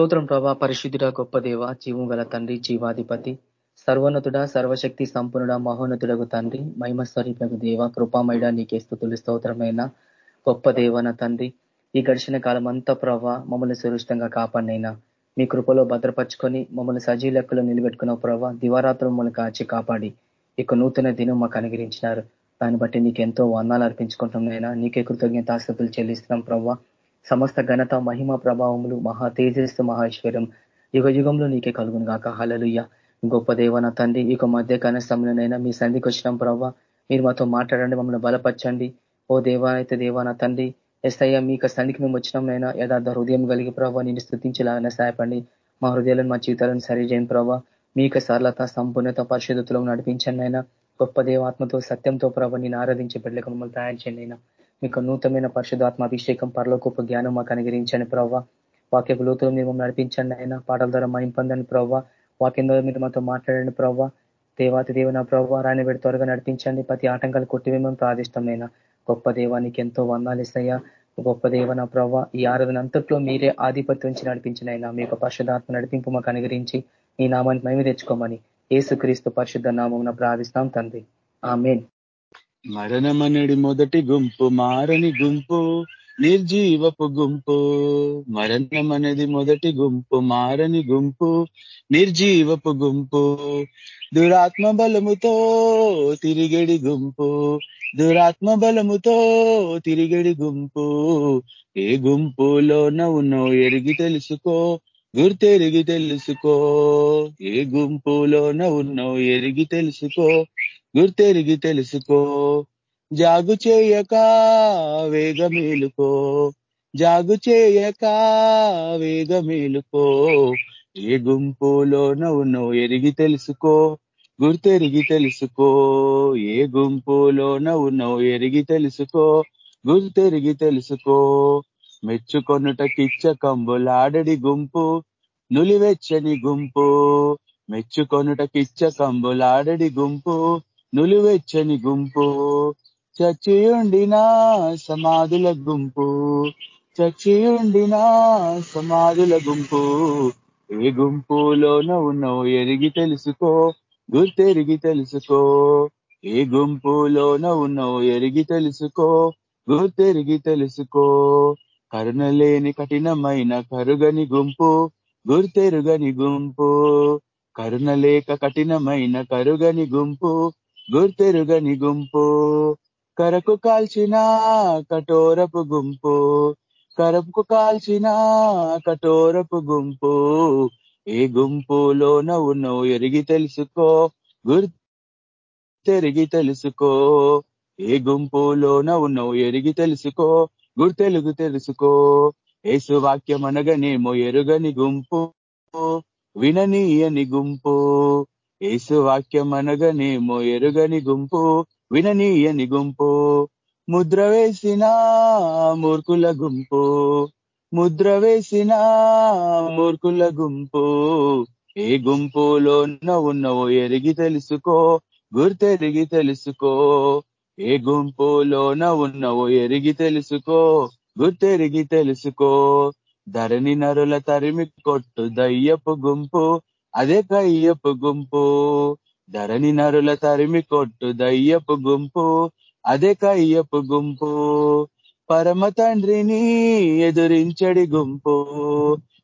స్తోత్రం ప్రభా. పరిశుద్ధుడ గొప్ప దేవ జీవం గల తండ్రి జీవాధిపతి సర్వోన్నతుడ సర్వశక్తి సంపన్నుడ మహోన్నతుడకు తండ్రి మహిమ స్వరూపకు దేవ కృపామయుడ నీకే స్థుతులు స్తోత్రమైన? గొప్ప దేవన తండ్రి ఈ గడిచిన కాలం అంతా ప్రభా మమ్మల్ని సురక్షితంగా కాపాడినైనా. మీ కృపలో భద్రపరుచుకొని మమ్మల్ని సజీ లెక్కలో నిలబెట్టుకున్న ప్రభా దివారాత్రులు మమ్మల్ని కాచి కాపాడి ఇక నూతన దినం మాకు అనుగ్రహించినారు. దాన్ని బట్టి నీకు ఎంతో వర్ణాలు అర్పించుకుంటున్నాయినా నీకే కృతజ్ఞతాస్థుతులు చెల్లిస్తున్నాం ప్రభావ సమస్త ఘనత మహిమ ప్రభావములు మహా తేజస్సు మహేశ్వరం యుగ యుగంలో నీకే కలుగును గాక. హలలుయ్య గొప్ప దేవన తండ్రి ఇక మధ్య సమయంలోనైనా మీ సంధికి వచ్చినాం ప్రభావ మీరు మాతో మాట్లాడండి మమ్మల్ని బలపరచండి. ఓ దేవా దేవాన తండ్రి ఎస్ఐ యొక్క సంధికి మేము వచ్చినాంనైనా యథార్థ హృదయం కలిగి ప్రభావ నేను స్థుతించేలాగానే సహాయపండి. మా హృదయాలను మా జీవితాలను సరిచేయని ప్రభావ మీకు సరళత సంపూర్ణత పరిశుద్ధతలో నడిపించండి అయినా గొప్ప దేవాత్మతో సత్యంతో ప్రభావ నేను ఆరాధించే బిడ్డలకు మమ్మల్ని తయారు చేయండి అయినా మీకు నూతనమైన పరిశుధాత్మ అభిషేకం పరలోకొప్ప జ్ఞానం మాకు అనుగ్రహించండి ప్రవ్వ. వాక్యపు లోతులు మీరు నడిపించండి ఆయన పాటల ద్వారా మైం ప్రభావ ప్రవ్వ. వాక్యం ద్వారా మీరు మాతో మాట్లాడండి ప్రవ్వ. దేవాతి నా ప్రవ్వ రాని పెడి త్వరగా నడిపించండి. ప్రతి ఆటంకాలు కొట్టివేమని ప్రాదిష్టమైన గొప్ప దేవానికి ఎంతో వందాలు ఇస్తాయా. గొప్ప దేవన ప్రవ్వ ఈ ఆరాధన అంతట్లో మీరే ఆధిపత్యం నుంచి నడిపించినైనా మీ యొక్క పరిశుధాత్మ నడిపింపు మాకు అనుగ్రహించి ఈ నామాన్ని మేము తెచ్చుకోమని ఏసుక్రీస్తు పరిశుద్ధ నామం ప్రార్థిస్తాం తండ్రి. ఆ మెయిన్ మరణమనడి మొదటి గుంపు మారని గుంపు నిర్జీవపు గుంపు. మరణమనేది మొదటి గుంపు మారని గుంపు నిర్జీవపు గుంపు. దురాత్మ బలముతో తిరిగడి గుంపు. దురాత్మ బలముతో తిరిగడి గుంపు. ఏ గుంపులోన ఉన్నో ఎరిగి తెలుసుకో గుర్తెరిగి తెలుసుకో. ఏ గుంపులోన ఉన్నో ఎరిగి తెలుసుకో గుర్తెరిగి తెలుసుకో. జాగు చేయక వేగమేలుకో. జాగు చేయక వేగమేలుకో. ఏ గుంపులోన ఉన్నావు ఎరిగి తెలుసుకో. గుర్తెరిగి తెలుసుకో. ఏ గుంపులోన ఉన్నావు ఎరిగి తెలుసుకో. గుర్తెరిగి తెలుసుకో. మెచ్చుకొనుట కిచ్చ కంబులాడడి గుంపు. నులివెచ్చని గుంపు. మెచ్చుకొనుట కిచ్చ కంబులాడడి గుంపు. నులివెచ్చని గుంపు చచ్చియుండిన సమాధుల గుంపు చచ్చియుండిన సమాధుల గుంపు. ఏ గుంపులోన ఉన్నావు ఎరిగి తెలుసుకో గుర్తెరిగి తెలుసుకో. ఏ గుంపులోన ఉన్నావు ఎరిగి తెలుసుకో గుర్తెరిగి తెలుసుకో. కరుణలేని కఠినమైన కరుగని గుంపు గుర్తెరుగని గుంపు. కరుణలేక కఠినమైన కరుగని గుంపు గుర్తెరుగని గుంపు కరకు కాల్చిన కఠోరపు గుంపు. కరపుకు కాల్చిన కఠోరపు గుంపు. ఏ గుంపులోన ఉన్నావు ఎరిగి తెలుసుకో. గుర్తెరిగి తెలుసుకో. ఏ గుంపులోన ఉన్నావు ఎరిగి తెలుసుకో. గుర్తెలుగు తెలుసుకో. ఏసు వాక్యం అనగనేమో ఎరుగని గుంపు. విననీయని గుంపు. ఏసు వాక్యం అనగనేమో ఎరుగని గుంపు విననీయని గుంపు. ముద్ర వేసిన మూర్ఖుల గుంపు ముద్ర వేసిన మూర్ఖుల గుంపు. ఏ గుంపులోన ఉన్నవో ఎరిగి తెలుసుకో గుర్తెరిగి తెలుసుకో. ఏ గుంపులోన ఉన్నవో ఎరిగి తెలుసుకో గుర్తెరిగి తెలుసుకో. ధరణి నరుల తరిమి కొట్టు దయ్యపు గుంపు అదే కయ్యపు గుంపు ధరణి నరుల తరిమి కొట్టు దయ్యపు గుంపు అదే కయ్యపు గుంపు పరమ తండ్రిని ఎదురించడి గుంపు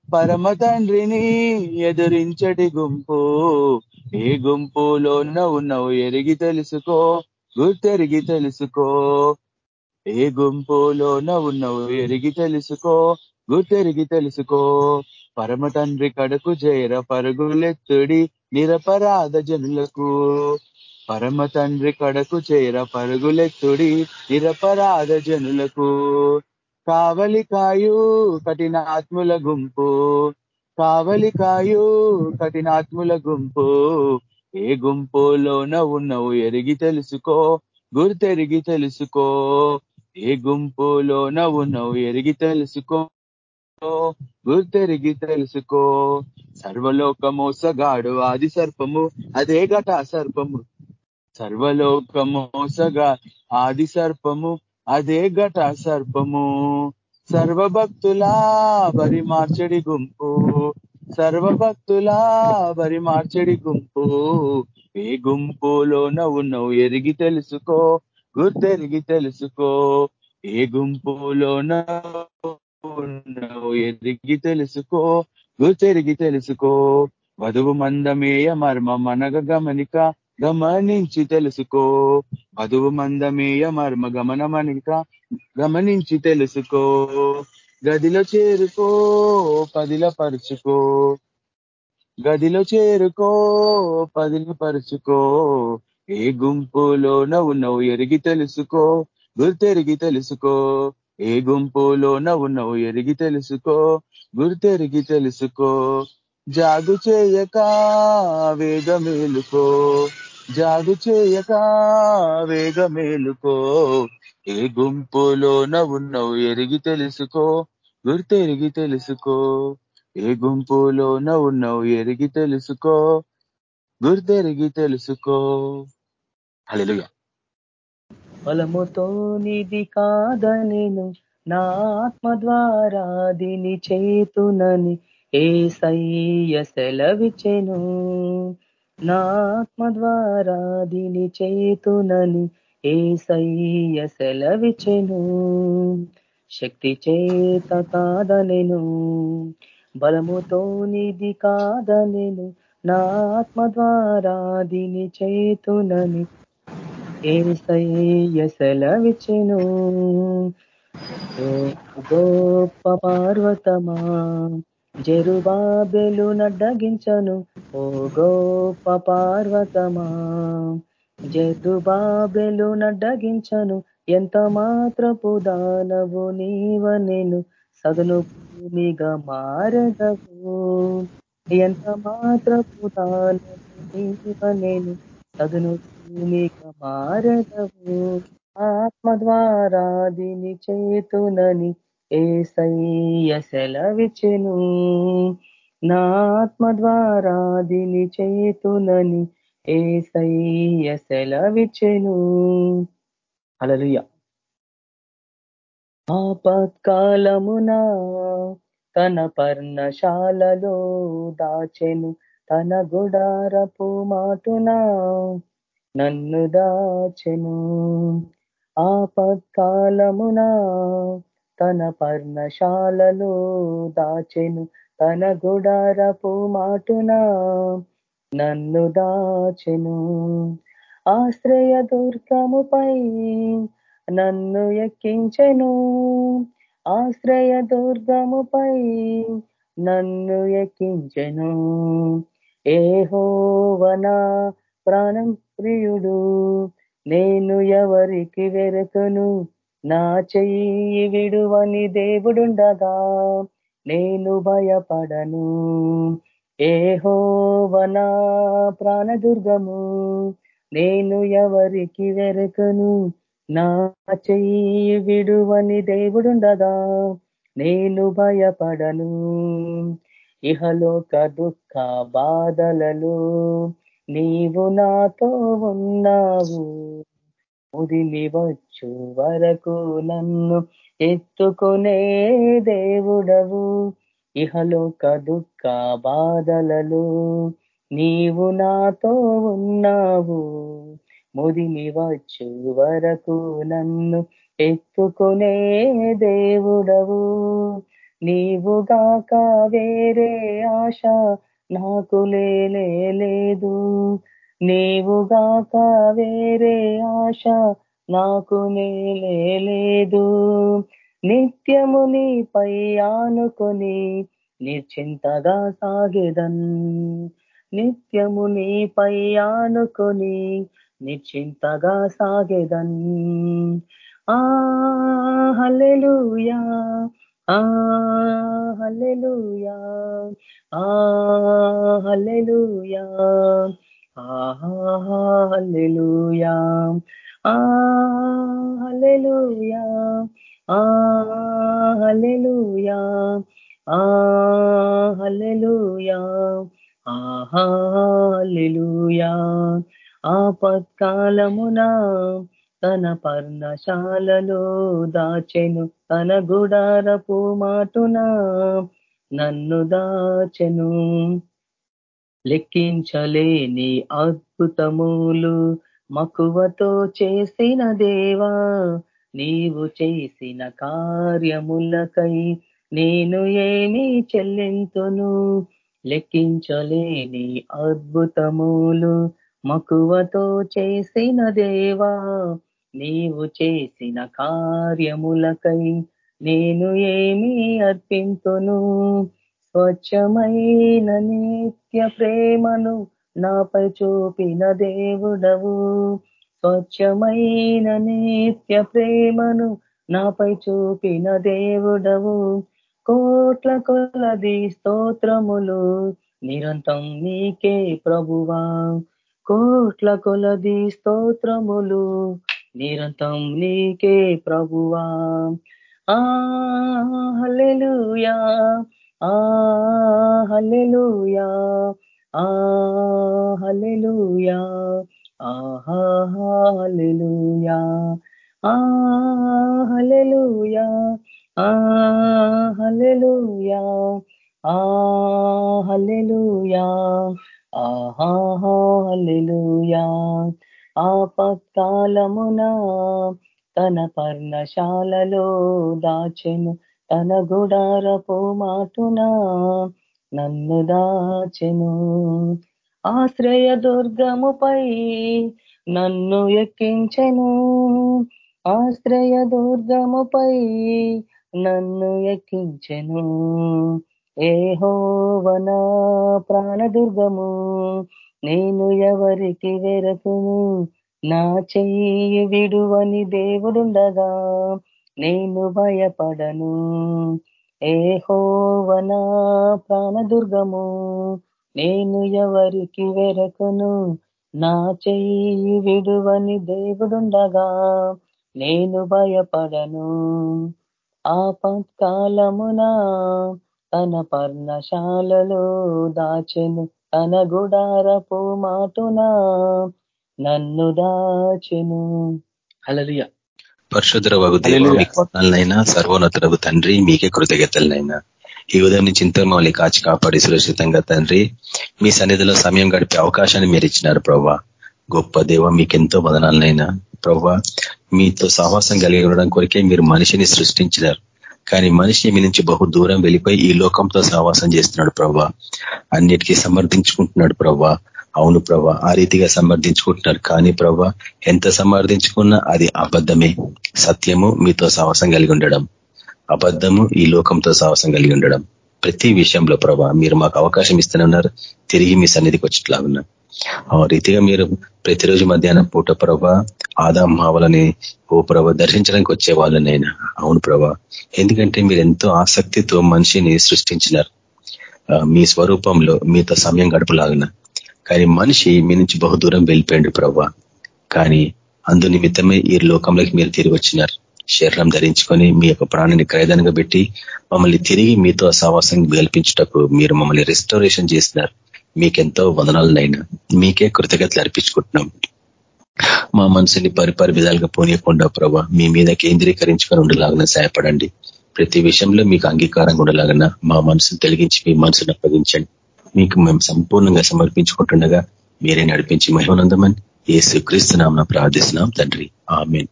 పరమ తండ్రిని ఎదురించడి గుంపు ఏ గుంపులోన ఉన్నావు ఎరిగి తెలుసుకో గుర్తెరిగి తెలుసుకో ఏ గుంపులోన ఉన్నావు ఎరిగి తెలుసుకో గుర్తెరిగి తెలుసుకో. పరమ తండ్రి కడకు చేర పరుగులెత్తుడి నిరపరాధ జనులకు. పరమ తండ్రి కడకు చేర పరుగులెత్తుడి నిరపరాధ జనులకు. కావలికాయు కఠినాత్ముల గుంపు. కావలికాయు కఠినాత్ముల గుంపు. ఏ గుంపులోన ఉన్నవు ఎరిగి తెలుసుకో గుర్తెరిగి తెలుసుకో. ఏ గుంపులోన ఉన్నవు ఎరిగి తెలుసుకో. గుర్తెరిగి తెలుసుకో సర్వలోక మోసగాడు ఆది సర్పము అదే గట సర్పము. సర్వలోక మోసగా ఆది సర్పము అదే గట సర్పము. సర్వభక్తులా వరి మార్చడి గుంపు. సర్వభక్తులా వరి మార్చడి గుంపు. ఏ గుంపులోన ఉన్నావు ఎరిగి తెలుసుకో గుర్తెరిగి తెలుసుకో. ఏ గుంపులోన ఎదిగి తెలుసుకో గుర్తెరిగి తెలుసుకో వధువు మందమేయ మర్మ మనగ గమనిక గమనించి తెలుసుకో. వధువు మందమేయ మర్మ గమనమనిక గమనించి తెలుసుకో. గదిలో చేరుకో పదిల పరుచుకో. గదిలో చేరుకో పదిల పరుచుకో. ఏ గుంపులో నవ్వు నవ్వు ఎరిగి తెలుసుకో గుర్తెరిగి తెలుసుకో. ఏ గుంపులో నవ్వు ఎరిగి తెలుసుకో గుర్తెరిగి తెలుసుకో. జాగు చేయక వేగమేలుకో జాగు చేయక వేగమేలుకో. ఏ గుంపులో నవ్వు ఎరిగి తెలుసుకో గుర్తెరిగి తెలుసుకో. ఏ గుంపులో నవ్వు ఎరిగి తెలుసుకో గుర్తెరిగి తెలుసుకో. హల్లెలూయా. బలముతో నిధి కాదనెను. నా ఆత్మ ద్వారా దిని చేతునని ఏ సయ్య సెలవిచెను నా ఆత్మ ద్వారా దిని చేతునని ఏ సయ్య సెలవిచెను శక్తి చేత కాదనెను. బలముతో నిధి కాదనెను. నా ఆత్మ ద్వారా దిని చేతునని ఏసయ్య సెలవిచెను గోప పార్వతమా? జరుబాబెలు నడ్డగించను. ఓ గోప పార్వతమా? జరుబాబెలు నడ్డగించను. ఎంత మాత్రపు దానవు నీవనెను సగను భూమిగా మారదవు. ఎంత మాత్రపు దానవు నీవనెను సగను భూమిగా మారదవు ఆత్మ ద్వారా దిని చేతునని ఏసయ్య సెలవిచెను. నా ఆత్మ ద్వారా దిని చేతునని ఏసయ్య సెలవిచెను. అలలుయ ఆపత్కాలమున తన పర్ణశాలలో దాచెను. తన గుడారపు మాటునా నన్ను దాచెను. ఆపత్కాలమున తన పర్ణశాలలో దాచెను. తన గుడారపు మాటున నన్ను దాచెను. ఆశ్రయ దుర్గముపై నన్ను ఎక్కించెను. ఆశ్రయ దుర్గముపై నన్ను ఎక్కించెను. ఏహోవనా ప్రాణం ప్రియుడు నేను ఎవరికి వెరకను నా చెయ్యి విడువని దేవుడుండగా. నేను భయపడను. ఏహోవనా ప్రాణదుర్గము. నేను ఎవరికి వెరకను నా చెయ్యి విడువని దేవుడుండగా. నేను భయపడను. ఇహలోక దుఃఖ బాధలలో నీవు నాతో ఉన్నావు. ఉదిలి వచ్చు వరకు నన్ను ఎత్తుకునే దేవుడవు. ఇహలోక దుఃఖ బాధలలో నీవు నాతో ఉన్నావు. ముదిమి వచ్చు వరకు నన్ను ఎత్తుకునే దేవుడవు. నీవుగాక వేరే ఆశ నాకు లేదు. నీవుగాక వేరే ఆశ నాకు లేదు. నిత్యము నీపై ఆనుకొని నిశ్చింతగా సాగేదన్. నిత్యము నీపై ఆనుకొని నిశ్చింతగా సాగేదన్. ఆ హల్లెలూయా. హల్లెలూయా. ఆ హల్లెలూయా. హల్లెలూయా. ఆ హల్లెలూయా. ఆ హల్లెలూయా. ఆ హల్లెలూయా. హల్లెలూయా. ఆపత్కాలమున తన పర్ణశాలలో దాచెను. తన గుడారపు మాటున నన్ను దాచెను. లెక్కించలేని అద్భుతములు మకువతో చేసిన దేవా నీవు చేసిన కార్యములకై నేను ఏమి చెల్లింతును. లెక్కించలేని అద్భుతములు మకువతో చేసిన దేవా నీవు చేసిన కార్యములకై నేను ఏమి అర్పింతును? స్వచ్ఛమైన నిత్య ప్రేమను నాపై చూపిన దేవుడవు. స్వచ్ఛమైన నిత్య ప్రేమను నాపై చూపిన దేవుడవు. కోట్ల కొలది స్తోత్రములు నిరంతం నీకే ప్రభువా. కోట్ల కొలది స్తోత్రములు నిరంతం నీకే ప్రభువా. ఆ హల్లెలూయా. ఆ హల్లెలూయా. ఆ హల్లెలూయా. ఆహా హల్లెలూయా. ఆ హల్లెలూయా. ఆ హల్లెలూయా. ఆ హల్లెలూయా. ఆహా హల్లెలూయా. ఆపత్కాలమున తన పర్ణశాలలో దాచెను. తన గుడారపు మాటున నన్ను దాచెను. ఆశ్రయ దుర్గముపై నన్ను ఎక్కించెను. ఆశ్రయ దుర్గముపై నన్ను ఎక్కించెను. ఏహోవనా ప్రాణదుర్గము నేను ఎవరికి వెరకును నా చెయ్యి విడువని దేవుడుండగా నేను భయపడను. ఏహోవనా ప్రాణదుర్గము నేను ఎవరికి వెరకును? నా చెయ్యి విడువని దేవుడుండగా నేను భయపడను. ఆపత్కాలమున తన పర్ణశాలలో దాచెను. తన గుడారపు మాటున నన్ను దాచెను. హలలియ పరిశుద్ధ వగు దేవాలైనా సర్వోన్నతులకు తండ్రి మీకే కృతజ్ఞతలనైనా. ఈ ఉదయం నుంచి ఇంత మమ్మల్ని కాచి కాపాడి సురక్షితంగా తండ్రి మీ సన్నిధిలో సమయం గడిపే అవకాశాన్ని మీరు ఇచ్చినారు ప్రవ్వా. గొప్ప దేవ మీకెంతో వదనాలనైనా. ప్రవ్వా మీతో సహవాసం కలిగి ఉండడం కొరికే మీరు మనిషిని సృష్టించినారు. కానీ మనిషి మీ నుంచి బహు దూరం వెళ్ళిపోయి ఈ లోకంతో సహవాసం చేస్తున్నాడు ప్రవ్వా. అన్నిటికీ సమర్థించుకుంటున్నాడు ప్రవ్వా. అవును ప్రభా ఆ రీతిగా సమర్థించుకుంటున్నారు. కానీ ప్రభా ఎంత సమర్థించుకున్నా అది అబద్ధమే. సత్యము మీతో సాహసం కలిగి ఉండడం. అబద్ధము ఈ లోకంతో సాహసం కలిగి ఉండడం. ప్రతి విషయంలో ప్రభా మీరు మాకు అవకాశం ఇస్తున్నారు తిరిగి మీ సన్నిధికి వచ్చేట్లాగున్నా. ఆ రీతిగా మీరు ప్రతిరోజు మధ్యాహ్నం పూట ప్రభా ఆదా మావలని ఓ ప్రభ దర్శించడానికి వచ్చేవాళ్ళనైనా అవును ప్రభా. ఎందుకంటే మీరు ఎంతో ఆసక్తితో మనిషిని సృష్టించినారు. మీ స్వరూపంలో మీతో సమయం గడపలాగిన. కానీ మనిషి మీ నుంచి బహుదూరం వెళ్ళిపోయాడు ప్రభా. కానీ అందు నిమిత్తమే ఈ లోకంలోకి మీరు తిరిగి వచ్చినారు. శరీరం ధరించుకొని మీ యొక్క ప్రాణాన్ని క్రయదనగా పెట్టి మమ్మల్ని తిరిగి మీతో సహవాసం గెలిపించుటకు మీరు మమ్మల్ని రెస్టోరేషన్ చేసినారు. మీకెంతో వదనాలనైనా మీకే కృతజ్ఞతలు అర్పించుకుంటున్నాం. మా మనసుని పరిపరి విధాలుగా పోనీయకుండా ప్రభా మీ మీద కేంద్రీకరించుకొని ఉండలాగా సహాయపడండి. ప్రతి విషయంలో మీకు అంగీకారంగా ఉండలాగన మా మనసును తొలగించి మీ మనసును అప్పగించండి. మీకు మేము సంపూర్ణంగా సమర్పించుకుంటుండగా మీరే నడిపించి మహిమనందమని ఏసు క్రీస్తునామన ప్రార్థిస్తున్నాం తండ్రి. ఆమెన్.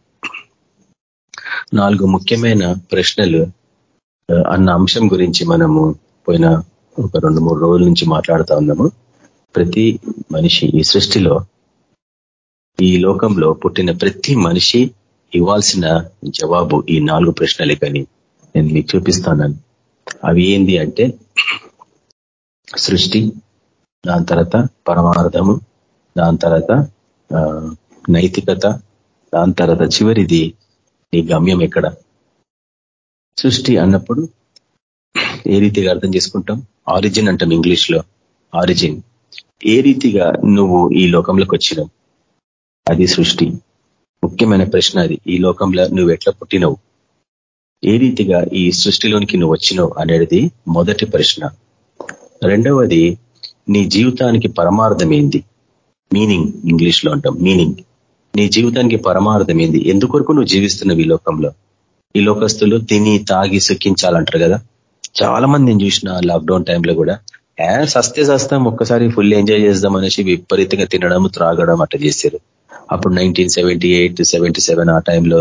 నాలుగు ముఖ్యమైన ప్రశ్నలు అన్న అంశం గురించి మనము పోయిన ఒక రెండు మూడు రోజుల నుంచి మాట్లాడుతూ ఉన్నాము. ప్రతి మనిషి ఈ సృష్టిలో ఈ లోకంలో పుట్టిన ప్రతి మనిషి ఇవ్వాల్సిన జవాబు ఈ నాలుగు ప్రశ్నలే కానీ నేను మీకు చూపిస్తాను అవి ఏంది అంటే సృష్టి దాని తర్వాత పరమార్థము దాని తర్వాత నైతికత దాని తర్వాత చివరిది నీ గమ్యం ఎక్కడ? సృష్టి అన్నప్పుడు ఏ రీతిగా అర్థం చేసుకుంటాం? ఆరిజిన్ అంటాం ఇంగ్లీష్లో ఆరిజిన్. ఏ రీతిగా నువ్వు ఈ లోకంలోకి వచ్చినావు? అది సృష్టి. ముఖ్యమైన ప్రశ్న అది. ఈ లోకంలో నువ్వు ఎట్లా పుట్టినవు? ఏ రీతిగా ఈ సృష్టిలోనికి నువ్వు వచ్చినావు అనేది మొదటి ప్రశ్న. రెండవది నీ జీవితానికి పరమార్థం ఏంది? మీనింగ్. ఇంగ్లీష్లో అంటాం మీనింగ్. నీ జీవితానికి పరమార్థం ఏంది? ఎందుకొరకు నువ్వు జీవిస్తున్నావు ఈ లోకంలో? ఈ లోకస్తులు తిని తాగి సుఖించాలంటారు కదా? చాలా మంది నేను చూసిన లాక్డౌన్ టైంలో కూడా ఏ సస్తే సస్తాం ఒక్కసారి ఫుల్ ఎంజాయ్ చేద్దాం అనేసి విపరీతంగా తినడం త్రాగడం అట్లా చేశారు. అప్పుడు nineteen seventy eight seventy seven ఆ టైంలో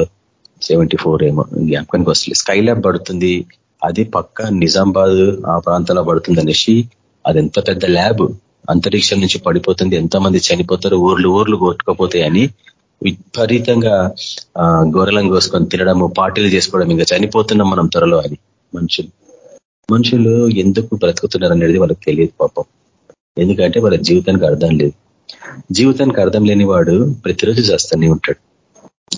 సెవెంటీ ఫోర్ ఏమో జ్ఞాపకానికి వస్తుంది స్కై ల్యాబ్ పడుతుంది అది పక్క నిజామాబాద్ ఆ ప్రాంతంలో పడుతుంది అనేసి అది ఎంత పెద్ద ల్యాబ్ అంతరిక్షం నుంచి పడిపోతుంది ఎంతమంది చనిపోతారు ఊర్లు ఊర్లు కొట్టుకపోతాయని విపరీతంగా గొర్రెలను కోసుకొని తినడము పార్టీలు చేసుకోవడం ఇంకా చనిపోతున్నాం మనం త్వరలో అని. మనుషులు. మనుషులు ఎందుకు బ్రతుకుతున్నారు అనేది వాళ్ళకి తెలియదు పాపం. ఎందుకంటే వాళ్ళ జీవితానికి అర్థం లేదు. జీవితానికి అర్థం లేని వాడు ప్రతిరోజు చేస్తూనే ఉంటాడు.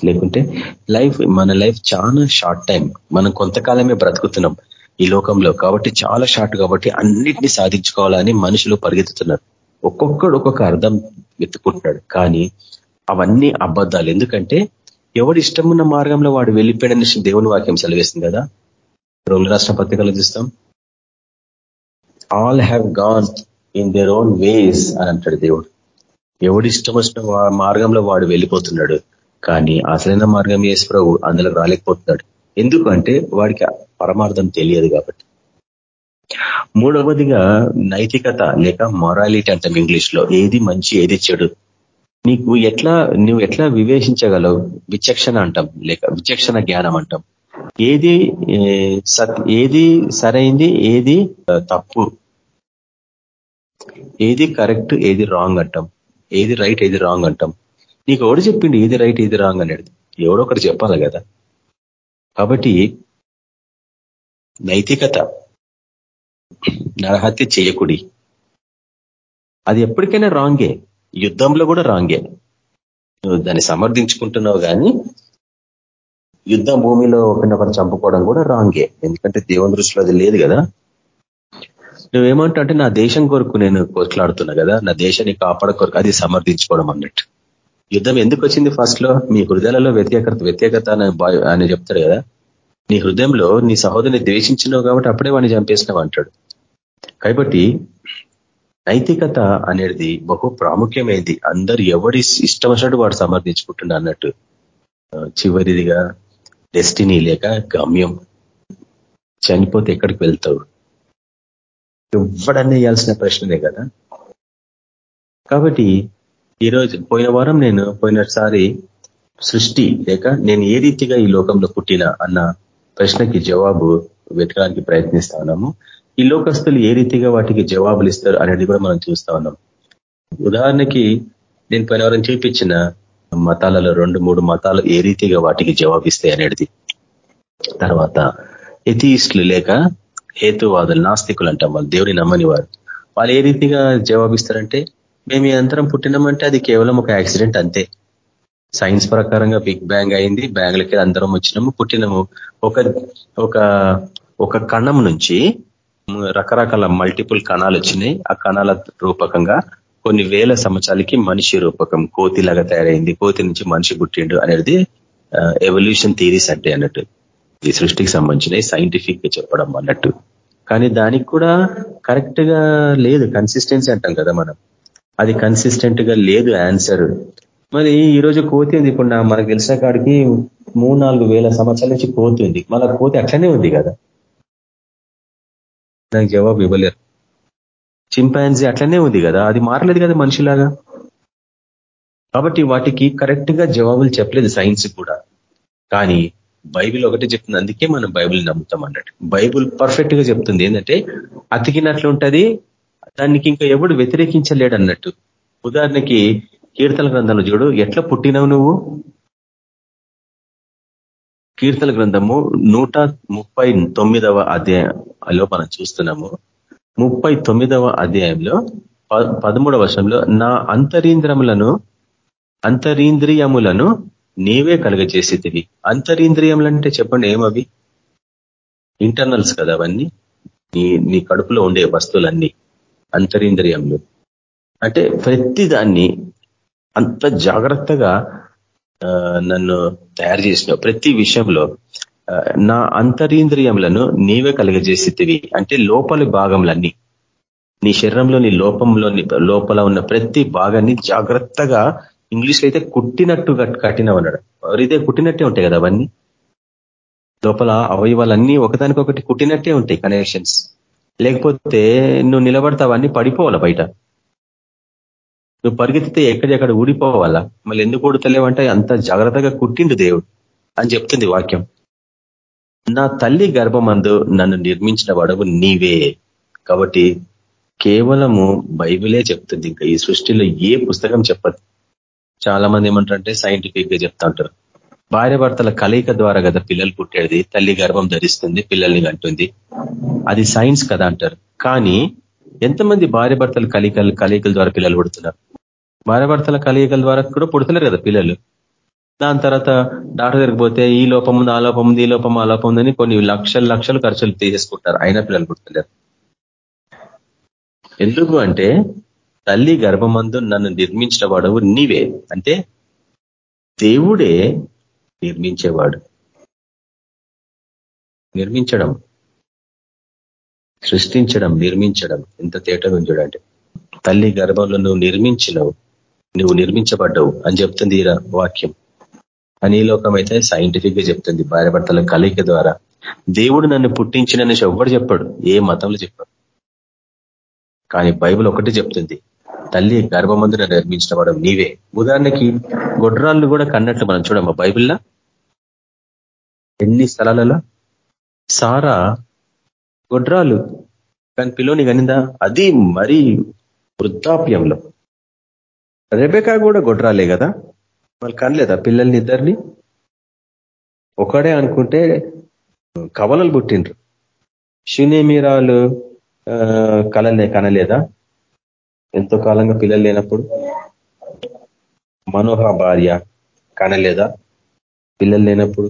లేకుంటే లైఫ్ మన లైఫ్ చాలా షార్ట్ టైం మనం కొంతకాలమే బ్రతుకుతున్నాం ఈ లోకంలో కాబట్టి చాలా షార్ట్ కాబట్టి అన్నిటినీ సాధించుకోవాలని మనుషులు పరిగెత్తుతున్నారు. ఒక్కొక్కడు ఒక్కొక్క అర్థం వెతుకుంటున్నాడు కానీ అవన్నీ అబద్ధాలు. ఎందుకంటే ఎవడు ఇష్టమున్న మార్గంలో వాడు వెళ్ళిపోయాడని దేవుని వాక్యం సెలవేసింది కదా? రోగుల రాష్ట్ర పత్రికలు చూస్తాం all have gone in their own ways అని అంటాడు దేవుడు. ఎవడు ఇష్టం వచ్చిన మార్గంలో వాడు వెళ్ళిపోతున్నాడు. కానీ అసలైన మార్గం వేసి ప్రభు అందులో రాలేకపోతున్నాడు. ఎందుకంటే వాడికి పరమార్థం తెలియదు కాబట్టి. మూడవదిగా నైతికత లేక మొరాలిటీ అంటాం ఇంగ్లీష్లో ఏది మంచి ఏది చెడు. నీకు ఎట్లా నువ్వు ఎట్లా వివేచించగలవు? విచక్షణ అంటాం లేక విచక్షణ జ్ఞానం అంటాం. ఏది ఏది సరైంది ఏది తప్పు. ఏది కరెక్ట్ ఏది రాంగ్ అంటాం. ఏది రైట్ ఏది రాంగ్ అంటాం. నీకు ఎవడు చెప్పిండు ఏది రైట్ ఏది రాంగ్ అనేది? ఎవడో ఒకటి చెప్పాలి కదా. కాబట్టి నైతికత నరహత్య చేయకుడి. అది ఎప్పటికైనా రాంగే. యుద్ధంలో కూడా రాంగే. నువ్వు దాన్ని సమర్థించుకుంటున్నావు కానీ యుద్ధ భూమిలో ఒకరినొకరు చంపుకోవడం కూడా రాంగే ఎందుకంటే దేవుని దృష్టిలో అది లేదు కదా. నువ్వేమంటా అంటే నా దేశం కొరకు నేను కొట్లాడుతున్నా కదా నా దేశాన్ని కాపాడ కొరకు అది సమర్థించుకోవడం అన్నట్టు. యుద్ధం ఎందుకు వచ్చింది ఫస్ట్లో? మీ హృదయాలలో వ్యతిరేకత వ్యతిరేకత అని చెప్తారు కదా. నీ హృదయంలో నీ సహోదరిని ద్వేషించినావు కాబట్టి అప్పుడే వాడిని చంపేసినావు అంటాడు. కాబట్టి నైతికత అనేది బహు ప్రాముఖ్యమైంది. అందరు ఎవడి ఇష్టం వచ్చినట్టు వాడు సమర్థించుకుంటున్నా అన్నట్టు. చివరిదిగా డెస్టినీ లేక గమ్యం. చనిపోతే ఎక్కడికి వెళ్తావు? ఎవడన్నా వేయాల్సిన ప్రశ్ననే కదా. కాబట్టి ఈరోజు పోయిన వారం నేను పోయినసారి సృష్టి లేక నేను ఏ రీతిగా ఈ లోకంలో పుట్టినా అన్న ప్రశ్నకి జవాబు వెతకడానికి ప్రయత్నిస్తా ఉన్నాము. ఈ లోకస్తులు ఏ రీతిగా వాటికి జవాబులు ఇస్తారు అనేది కూడా మనం చూస్తా ఉన్నాం. ఉదాహరణకి నేను పోయిన వారం చూపించిన మతాలలో రెండు మూడు మతాలు ఏ రీతిగా వాటికి జవాబిస్తాయి అనేది. తర్వాత ఎథియిస్టులు లేక హేతువాదులు నాస్తికులు అంటాం వాళ్ళు దేవుని నమ్మని వారు. వాళ్ళు ఏ రీతిగా జవాబిస్తారంటే మేము ఈ అంతరం పుట్టినామంటే అది కేవలం ఒక యాక్సిడెంట్ అంతే. సైన్స్ ప్రకారంగా బిగ్ బ్యాంగ్ అయింది బ్యాంగ్లకి అందరం వచ్చినాము పుట్టినము. ఒక ఒక ఒక కణం నుంచి రకరకాల మల్టిపుల్ కణాలు వచ్చినాయి. ఆ కణాల రూపకంగా కొన్ని వేల సంవత్సరాలకి మనిషి రూపకం కోతిలాగా తయారైంది. కోతి నుంచి మనిషి పుట్టిండు అనేది ఎవల్యూషన్ థీరీస్ అంటే అన్నట్టు. ఈ సృష్టికి సంబంధించినవి సైంటిఫిక్ చెప్పడం అన్నట్టు. కానీ దానికి కూడా కరెక్ట్గా లేదు. కన్సిస్టెన్సీ అంటాం కదా మనం. అది కన్సిస్టెంట్గా లేదు ఆన్సర్ మరి ఈ రోజు కోతి ఉంది. ఇప్పుడు మనకు తెలిసిన కాడికి మూడు నాలుగు వేల సంవత్సరాల నుంచి కోతి ఉంది. మళ్ళీ కోతి అట్లనే ఉంది కదా? నాకు జవాబు ఇవ్వలేరు. చింపాన్జీ అట్లనే ఉంది కదా? అది మారలేదు కదా మనిషిలాగా? కాబట్టి వాటికి కరెక్ట్గా జవాబులు చెప్పలేదు సైన్స్ కూడా. కానీ బైబిల్ ఒకటి చెప్తుంది. అందుకే మనం బైబిల్ నమ్ముతాం అన్నట్టు. బైబుల్ పర్ఫెక్ట్గా చెప్తుంది. ఏంటంటే అతికినట్లు ఉంటది దానికి ఇంకా ఎవడు వ్యతిరేకించలేడు అన్నట్టు. ఉదాహరణకి కీర్తన గ్రంథంలో చూడు ఎట్లా పుట్టినావు నువ్వు? కీర్తన గ్రంథము నూట ముప్పై తొమ్మిదవ అధ్యాయంలో మనం చూస్తున్నాము. ముప్పై తొమ్మిదవ అధ్యాయంలో పదమూడవ వర్షంలో నా అంతరీంద్రములను అంతరీంద్రియములను నీవే కలుగజేసేదివి అంతరీంద్రియములంటే చెప్పండి ఏమవి? ఇంటర్నల్స్ కదా అవన్నీ? నీ నీ కడుపులో ఉండే వస్తువులన్నీ అంతరీంద్రియములు. అంటే ప్రతిదాన్ని అంత జాగ్రత్తగా నన్ను తయారు చేసిన ప్రతి విషయంలో నా అంతరీంద్రియములను నీవే కలిగజేసేవి అంటే లోపలి భాగంలన్నీ నీ శరీరంలోని లోపంలోని లోపల ఉన్న ప్రతి భాగాన్ని జాగ్రత్తగా ఇంగ్లీష్ అయితే కుట్టినట్టు కట్టినవన్నాడు అయితే కుట్టినట్టే ఉంటాయి కదా అవన్నీ? లోపల అవయవాలన్నీ ఒకదానికొకటి కుట్టినట్టే ఉంటాయి కనెక్షన్స్ లేకపోతే నువ్వు నిలబడతావన్నీ పడిపోవాలా బయట? నువ్వు పరిగెత్తితే ఎక్కడెక్కడ ఊడిపోవాలా? మళ్ళీ ఎందుకు ఊడతలేవంటే అంత జాగ్రత్తగా కుట్టిండు దేవుడు అని చెప్తుంది వాక్యం. నా తల్లి గర్భమందు నన్ను నిర్మించిన వడవు నీవే. కాబట్టి కేవలము బైబిలే చెప్తుంది. ఇంకా ఈ సృష్టిలో ఏ పుస్తకం చెప్పదు. చాలా మంది ఏమంటారంటే సైంటిఫిక్గా చెప్తా ఉంటారు. భార్య భర్తల కలయిక ద్వారా కదా పిల్లలు పుట్టేది. తల్లి గర్భం ధరిస్తుంది పిల్లల్ని కంటుంది. అది సైన్స్ కదా అంటారు. కానీ ఎంతమంది భార్య భర్తల కలికలు కలయికల ద్వారా పిల్లలు పుడుతున్నారు? భార్య భర్తల కలయికల ద్వారా కూడా పుడుతున్నారు కదా పిల్లలు. దాని తర్వాత డాక్టర్ దగ్గరికి పోతే ఈ లోపం ఉంది ఆ లోపం ఉంది ఈ లోపం ఆ లోపం ఉందని కొన్ని లక్షలు లక్షలు ఖర్చులు తీసేసుకుంటారు. అయినా పిల్లలు పుట్టలేరు. ఎందుకు అంటే తల్లి గర్భమందు నన్ను నిర్మించిన వాడవు నీవే. అంటే దేవుడే నిర్మించేవాడు. నిర్మించడం సృష్టించడం నిర్మించడం ఎంత తేటగా చూడండి. తల్లి గర్భంలో నువ్వు నిర్మించినవు నువ్వు నిర్మించబడ్డవు అని చెప్తుంది వాక్యం. అని లోకం అయితే సైంటిఫిక్గా చెప్తుంది. భార్యభర్తల కలయిక ద్వారా. దేవుడు నన్ను పుట్టించినని ఎవ్వడు చెప్పాడు. ఏ మతంలో చెప్పాడు. కానీ బైబుల్ ఒకటి చెప్తుంది. తల్లి గర్భమందున నిర్మించిన వాడు నీవే. ఉదాహరణకి గొడ్రాళ్ళు కూడా కన్నట్లు మనం చూడమ్మా బైబిల్లా? ఎన్ని స్థలాలలో? సారా గొడ్రాలు. కానీ పిల్లోని కనిందా? అది మరీ వృద్ధాప్యంలో. రెబెకా కూడా గొడ్రాలే కదా? వాళ్ళు కనలేదా పిల్లల్ని ఇద్దరిని ఒకడే అనుకుంటే కవలలు పుట్టిండ్రు. శూన్యమీరాలు కలలే కనలేదా? ఎంతో కాలంగా పిల్లలు లేనప్పుడు మనోహ భార్య కనలేదా? పిల్లలు లేనప్పుడు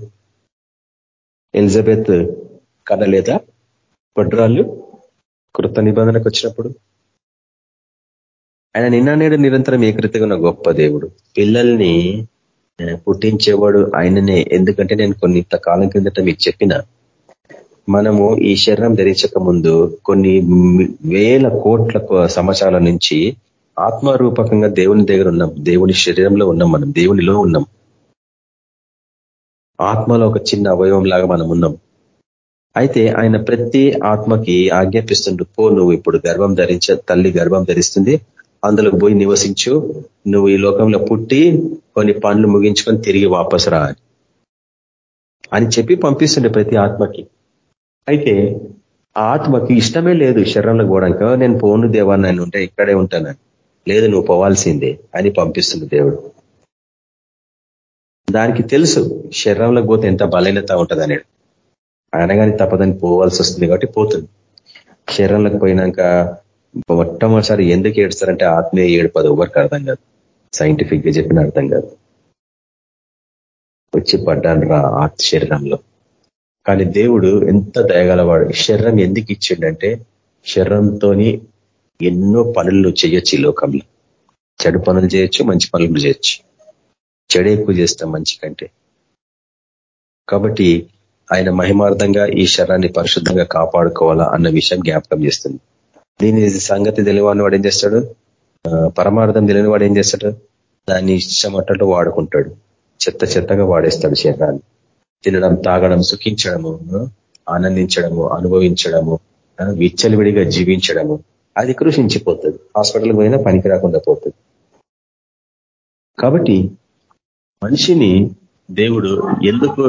ఎలిజబెత్ కనలేదా? పడ్రాళ్ళు కృత నిబంధనకు వచ్చినప్పుడు ఆయన నిన్న నేడు నిరంతరం ఏకృతిగా ఉన్న గొప్ప దేవుడు. పిల్లల్ని పుట్టించేవాడు ఆయననే. ఎందుకంటే నేను కొన్ని కాలం కిందట మీకు చెప్పిన మనము ఈ శరీరం ధరించక ముందు కొన్ని వేల కోట్ల సంవత్సరాల నుంచి ఆత్మరూపకంగా దేవుని దగ్గర ఉన్నాం. దేవుని శరీరంలో ఉన్నాం మనం. దేవునిలో ఉన్నాం. ఆత్మలో ఒక చిన్న అవయవం లాగా మనం ఉన్నాం. అయితే ఆయన ప్రతి ఆత్మకి ఆజ్ఞాపిస్తుండు పో నువ్వు ఇప్పుడు గర్భం ధరించ తల్లి గర్భం ధరిస్తుంది. అందులోకి పోయి నివసించు. నువ్వు ఈ లోకంలో పుట్టి కొన్ని పనులు ముగించుకొని తిరిగి వాపసు రా అని. చెప్పి పంపిస్తుండే ప్రతి ఆత్మకి. అయితే ఆ ఆత్మకి ఇష్టమే లేదు శరీరంలోకి పోవడానికి. నేను పోను దేవా నేను ఉంటే ఇక్కడే ఉంటాను లేదు నువ్వు పోవాల్సిందే అని పంపిస్తుంది దేవుడు. దానికి తెలుసు శరీరంలోకి పోతే ఎంత బలహీనత ఉంటుంది అనేది ఆయన కానీ తప్పదని పోవాల్సి వస్తుంది కాబట్టి పోతుంది. శరీరంలోకి పోయినాక మొట్టమొదటిసారి ఎందుకు ఏడుస్తారంటే ఆత్మీయ ఏడుపదు ఎవరికి అర్థం కాదు. సైంటిఫిక్గా చెప్పిన అర్థం కాదు. వచ్చి పడ్డాను రా ఆత్మ శరీరంలో. కానీ దేవుడు ఎంత దయగలవాడు. శరీరం ఎందుకు ఇచ్చిండంటే శరీరంతో ఎన్నో పనులు చేయొచ్చు ఈ లోకంలో. చెడు పనులు చేయొచ్చు మంచి పనులు చేయొచ్చు. చెడు ఎక్కువ చేస్తాం మంచి కంటే. కాబట్టి ఆయన మహిమార్థంగా ఈ శరీరాన్ని పరిశుద్ధంగా కాపాడుకోవాలా అన్న విషయం జ్ఞాపకం చేస్తుంది. దీని సంగతి తెలియని వాడు ఏం చేస్తాడు? పరమార్థం తెలియని వాడు ఏం చేస్తాడు? దాన్ని ఇష్టమట్టలో వాడుకుంటాడు. చెత్త చెత్తగా వాడేస్తాడు శరీరాన్ని. తినడం తాగడం సుఖించడము ఆనందించడము అనుభవించడము విచ్చలివిడిగా జీవించడము. అది కృషించిపోతుంది. హాస్పిటల్కి పోయినా పనికి రాకుండా పోతుంది. కాబట్టి మనిషిని దేవుడు ఎందుకు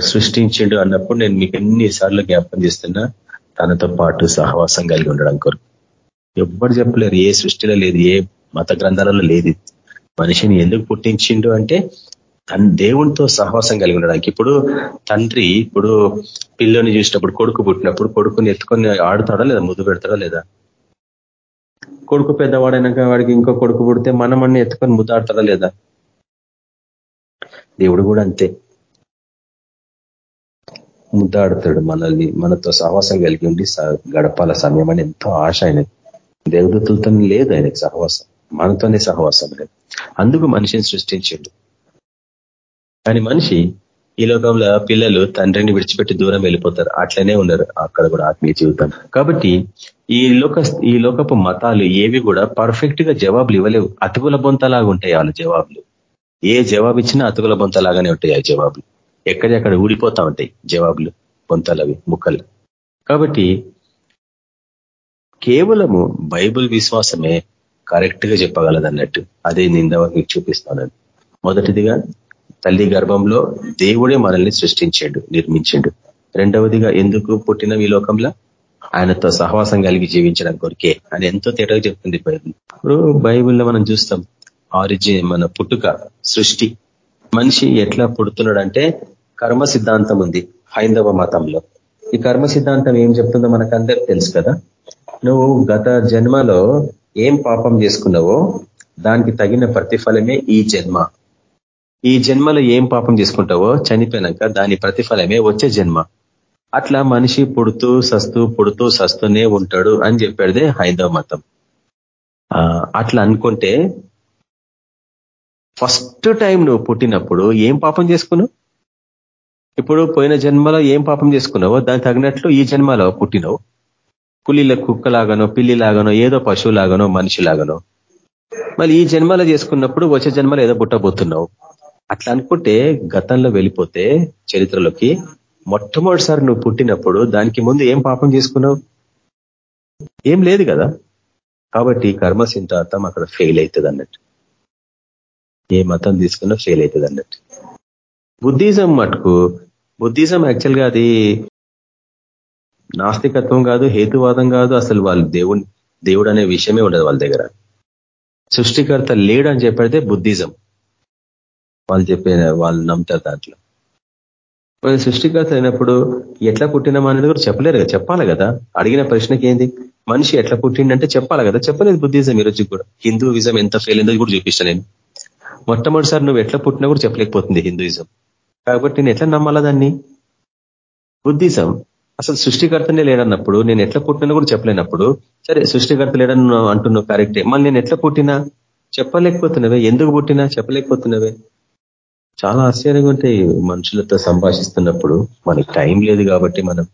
సృష్టించిండు అన్నప్పుడు నేను మీకు ఎన్నిసార్లు జ్ఞాపకం చేస్తున్నా తనతో పాటు సహవాసం కలిగి ఉండడం కొరకు. ఎవ్వరు చెప్పలేరు ఏ సృష్టిలో లేదు ఏ మత గ్రంథాలలో లేదు. మనిషిని ఎందుకు పుట్టించిండు అంటే తన దేవునితో సహవాసం కలిగి ఉండడానికి. ఇప్పుడు తండ్రి ఇప్పుడు పిల్లని చూసినప్పుడు కొడుకు పుట్టినప్పుడు కొడుకుని ఎత్తుకొని ఆడుతాడా లేదా ముద్దు పెడతాడా లేదా? కొడుకు పెద్దవాడైనాక వాడికి ఇంకో కొడుకు పుడితే మనం అన్ని ఎత్తుకొని ముద్దాడతాడా లేదా? దేవుడు కూడా అంతే. ముద్దాడుతాడు మనల్ని మనతో సహవాసం కలిగి ఉండి గడపాల సమయం అని ఎంతో ఆశ అయినది దేవదత్తులతో లేదు ఆయనకి సహవాసం. మనతోనే సహవాసం లేదు. అందుకు మనిషిని సృష్టించిండు. కానీ మనిషి ఈ లోకంలో పిల్లలు తండ్రిని విడిచిపెట్టి దూరం వెళ్ళిపోతారు. అట్లనే ఉన్నారు అక్కడ కూడా ఆత్మీయ జీవితం. కాబట్టి ఈ లోక ఈ లోకపు మతాలు ఏవి కూడా పర్ఫెక్ట్గా జవాబులు ఇవ్వలేవు. అతుకుల బొంతలాగా ఉంటాయి వాళ్ళ జవాబులు. ఏ జవాబు ఇచ్చినా అతుకుల బొంతలాగానే ఉంటాయి ఆ జవాబులు. ఎక్కడెక్కడ ఊడిపోతా ఉంటాయి జవాబులు పొంతలవి ముక్కలు. కాబట్టి కేవలము బైబుల్ విశ్వాసమే కరెక్ట్గా చెప్పగలదన్నట్టు అదే నిందవ మీకు చూపిస్తానని మొదటిదిగా తల్లి గర్భంలో దేవుడే మనల్ని సృష్టించాడు నిర్మించాడు. రెండవదిగా ఎందుకు పుట్టిన ఈ లోకంలో? ఆయనతో సహవాసం కలిగి జీవించడం కొరికే అని ఎంతో తేటగా చెప్తుంది బైబుల్. ఇప్పుడు బైబిల్లో మనం చూస్తాం ఆరిజిన్ మన పుట్టుక సృష్టి. మనిషి ఎట్లా పుడుతున్నాడంటే కర్మ సిద్ధాంతం ఉంది హైందవ మతంలో. ఈ కర్మ సిద్ధాంతం ఏం చెప్తుందో మనకందరికి తెలుసు కదా? నువ్వు గత జన్మలో ఏం పాపం చేసుకున్నావో దానికి తగిన ప్రతిఫలమే ఈ జన్మ. ఈ జన్మలో ఏం పాపం చేసుకుంటావో చనిపోయినాక దాని ప్రతిఫలమే వచ్చే జన్మ. అట్లా మనిషి పుడుతూ సస్తూ పుడుతూ సస్తూనే ఉంటాడు అని చెప్పాడే హైందవ మతం. అట్లా అనుకుంటే ఫస్ట్ టైం నువ్వు పుట్టినప్పుడు ఏం పాపం చేసుకున్నావు? ఇప్పుడు పోయిన జన్మలో ఏం పాపం చేసుకున్నావో? దానికి తగినట్లు ఈ జన్మలో పుట్టినవు. కులీల కుక్కలాగానో పిల్లిలాగానో ఏదో పశువులాగానో మనిషిలాగానో. మళ్ళీ ఈ జన్మలో చేసుకున్నప్పుడు వచ్చే జన్మలో ఏదో పుట్టబోతున్నావు. అట్లా అనుకుంటే గతంలో వెళ్ళిపోతే చరిత్రలోకి మొట్టమొదటిసారి నువ్వు పుట్టినప్పుడు దానికి ముందు ఏం పాపం చేసుకున్నావు? ఏం లేదు కదా. కాబట్టి కర్మ సిద్ధాంతం అక్కడ ఫెయిల్ అవుతుంది అన్నట్టు. ఏ మతం తీసుకున్నా ఫెయిల్ అవుతుంది అన్నట్టు. బుద్ధిజం మటుకు బుద్ధిజం యాక్చువల్గా అది నాస్తికత్వం కాదు హేతువాదం కాదు అసలు వాళ్ళు దేవుని దేవుడు అనే విషయమే ఉండదు వాళ్ళ దగ్గర. సృష్టికర్త లేడు అని చెప్పడితే బుద్ధిజం. వాళ్ళు చెప్పే వాళ్ళు నమ్ముతారు దాంట్లో. మరి సృష్టికర్త అయినప్పుడు ఎట్లా పుట్టినామా అనేది కూడా చెప్పలేరు కదా చెప్పాలి కదా. అడిగిన ప్రశ్నకి ఏంది? మనిషి ఎట్లా పుట్టిండంటే చెప్పాలి కదా చెప్పలేదు బుద్ధిజం ఈరోజు కూడా. హిందూయిజం ఎంత ఫెయిల్ అయిందో కూడా చూపిస్తాను నేను. మొట్టమొదటిసారి నువ్వు ఎట్లా పుట్టినా కూడా చెప్పలేకపోతుంది హిందూయిజం. కాబట్టి నేను ఎట్లా నమ్మాలా దాన్ని? బుద్ధిజం. అసలు సృష్టికర్తనే లేడన్నప్పుడు నేను ఎట్లా పుట్టినా కూడా చెప్పలేనప్పుడు సరే సృష్టికర్త లేడని అంటున్నావు కరెక్టే మళ్ళీ నేను ఎట్లా పుట్టినా? చెప్పలేకపోతున్నవే. ఎందుకు పుట్టినా? చెప్పలేకపోతున్నవే. చాలా ఆశ్చర్యంగా ఉంటాయి మనుషులతో సంభాషిస్తున్నప్పుడు. మనకి టైం లేదు కాబట్టి మనం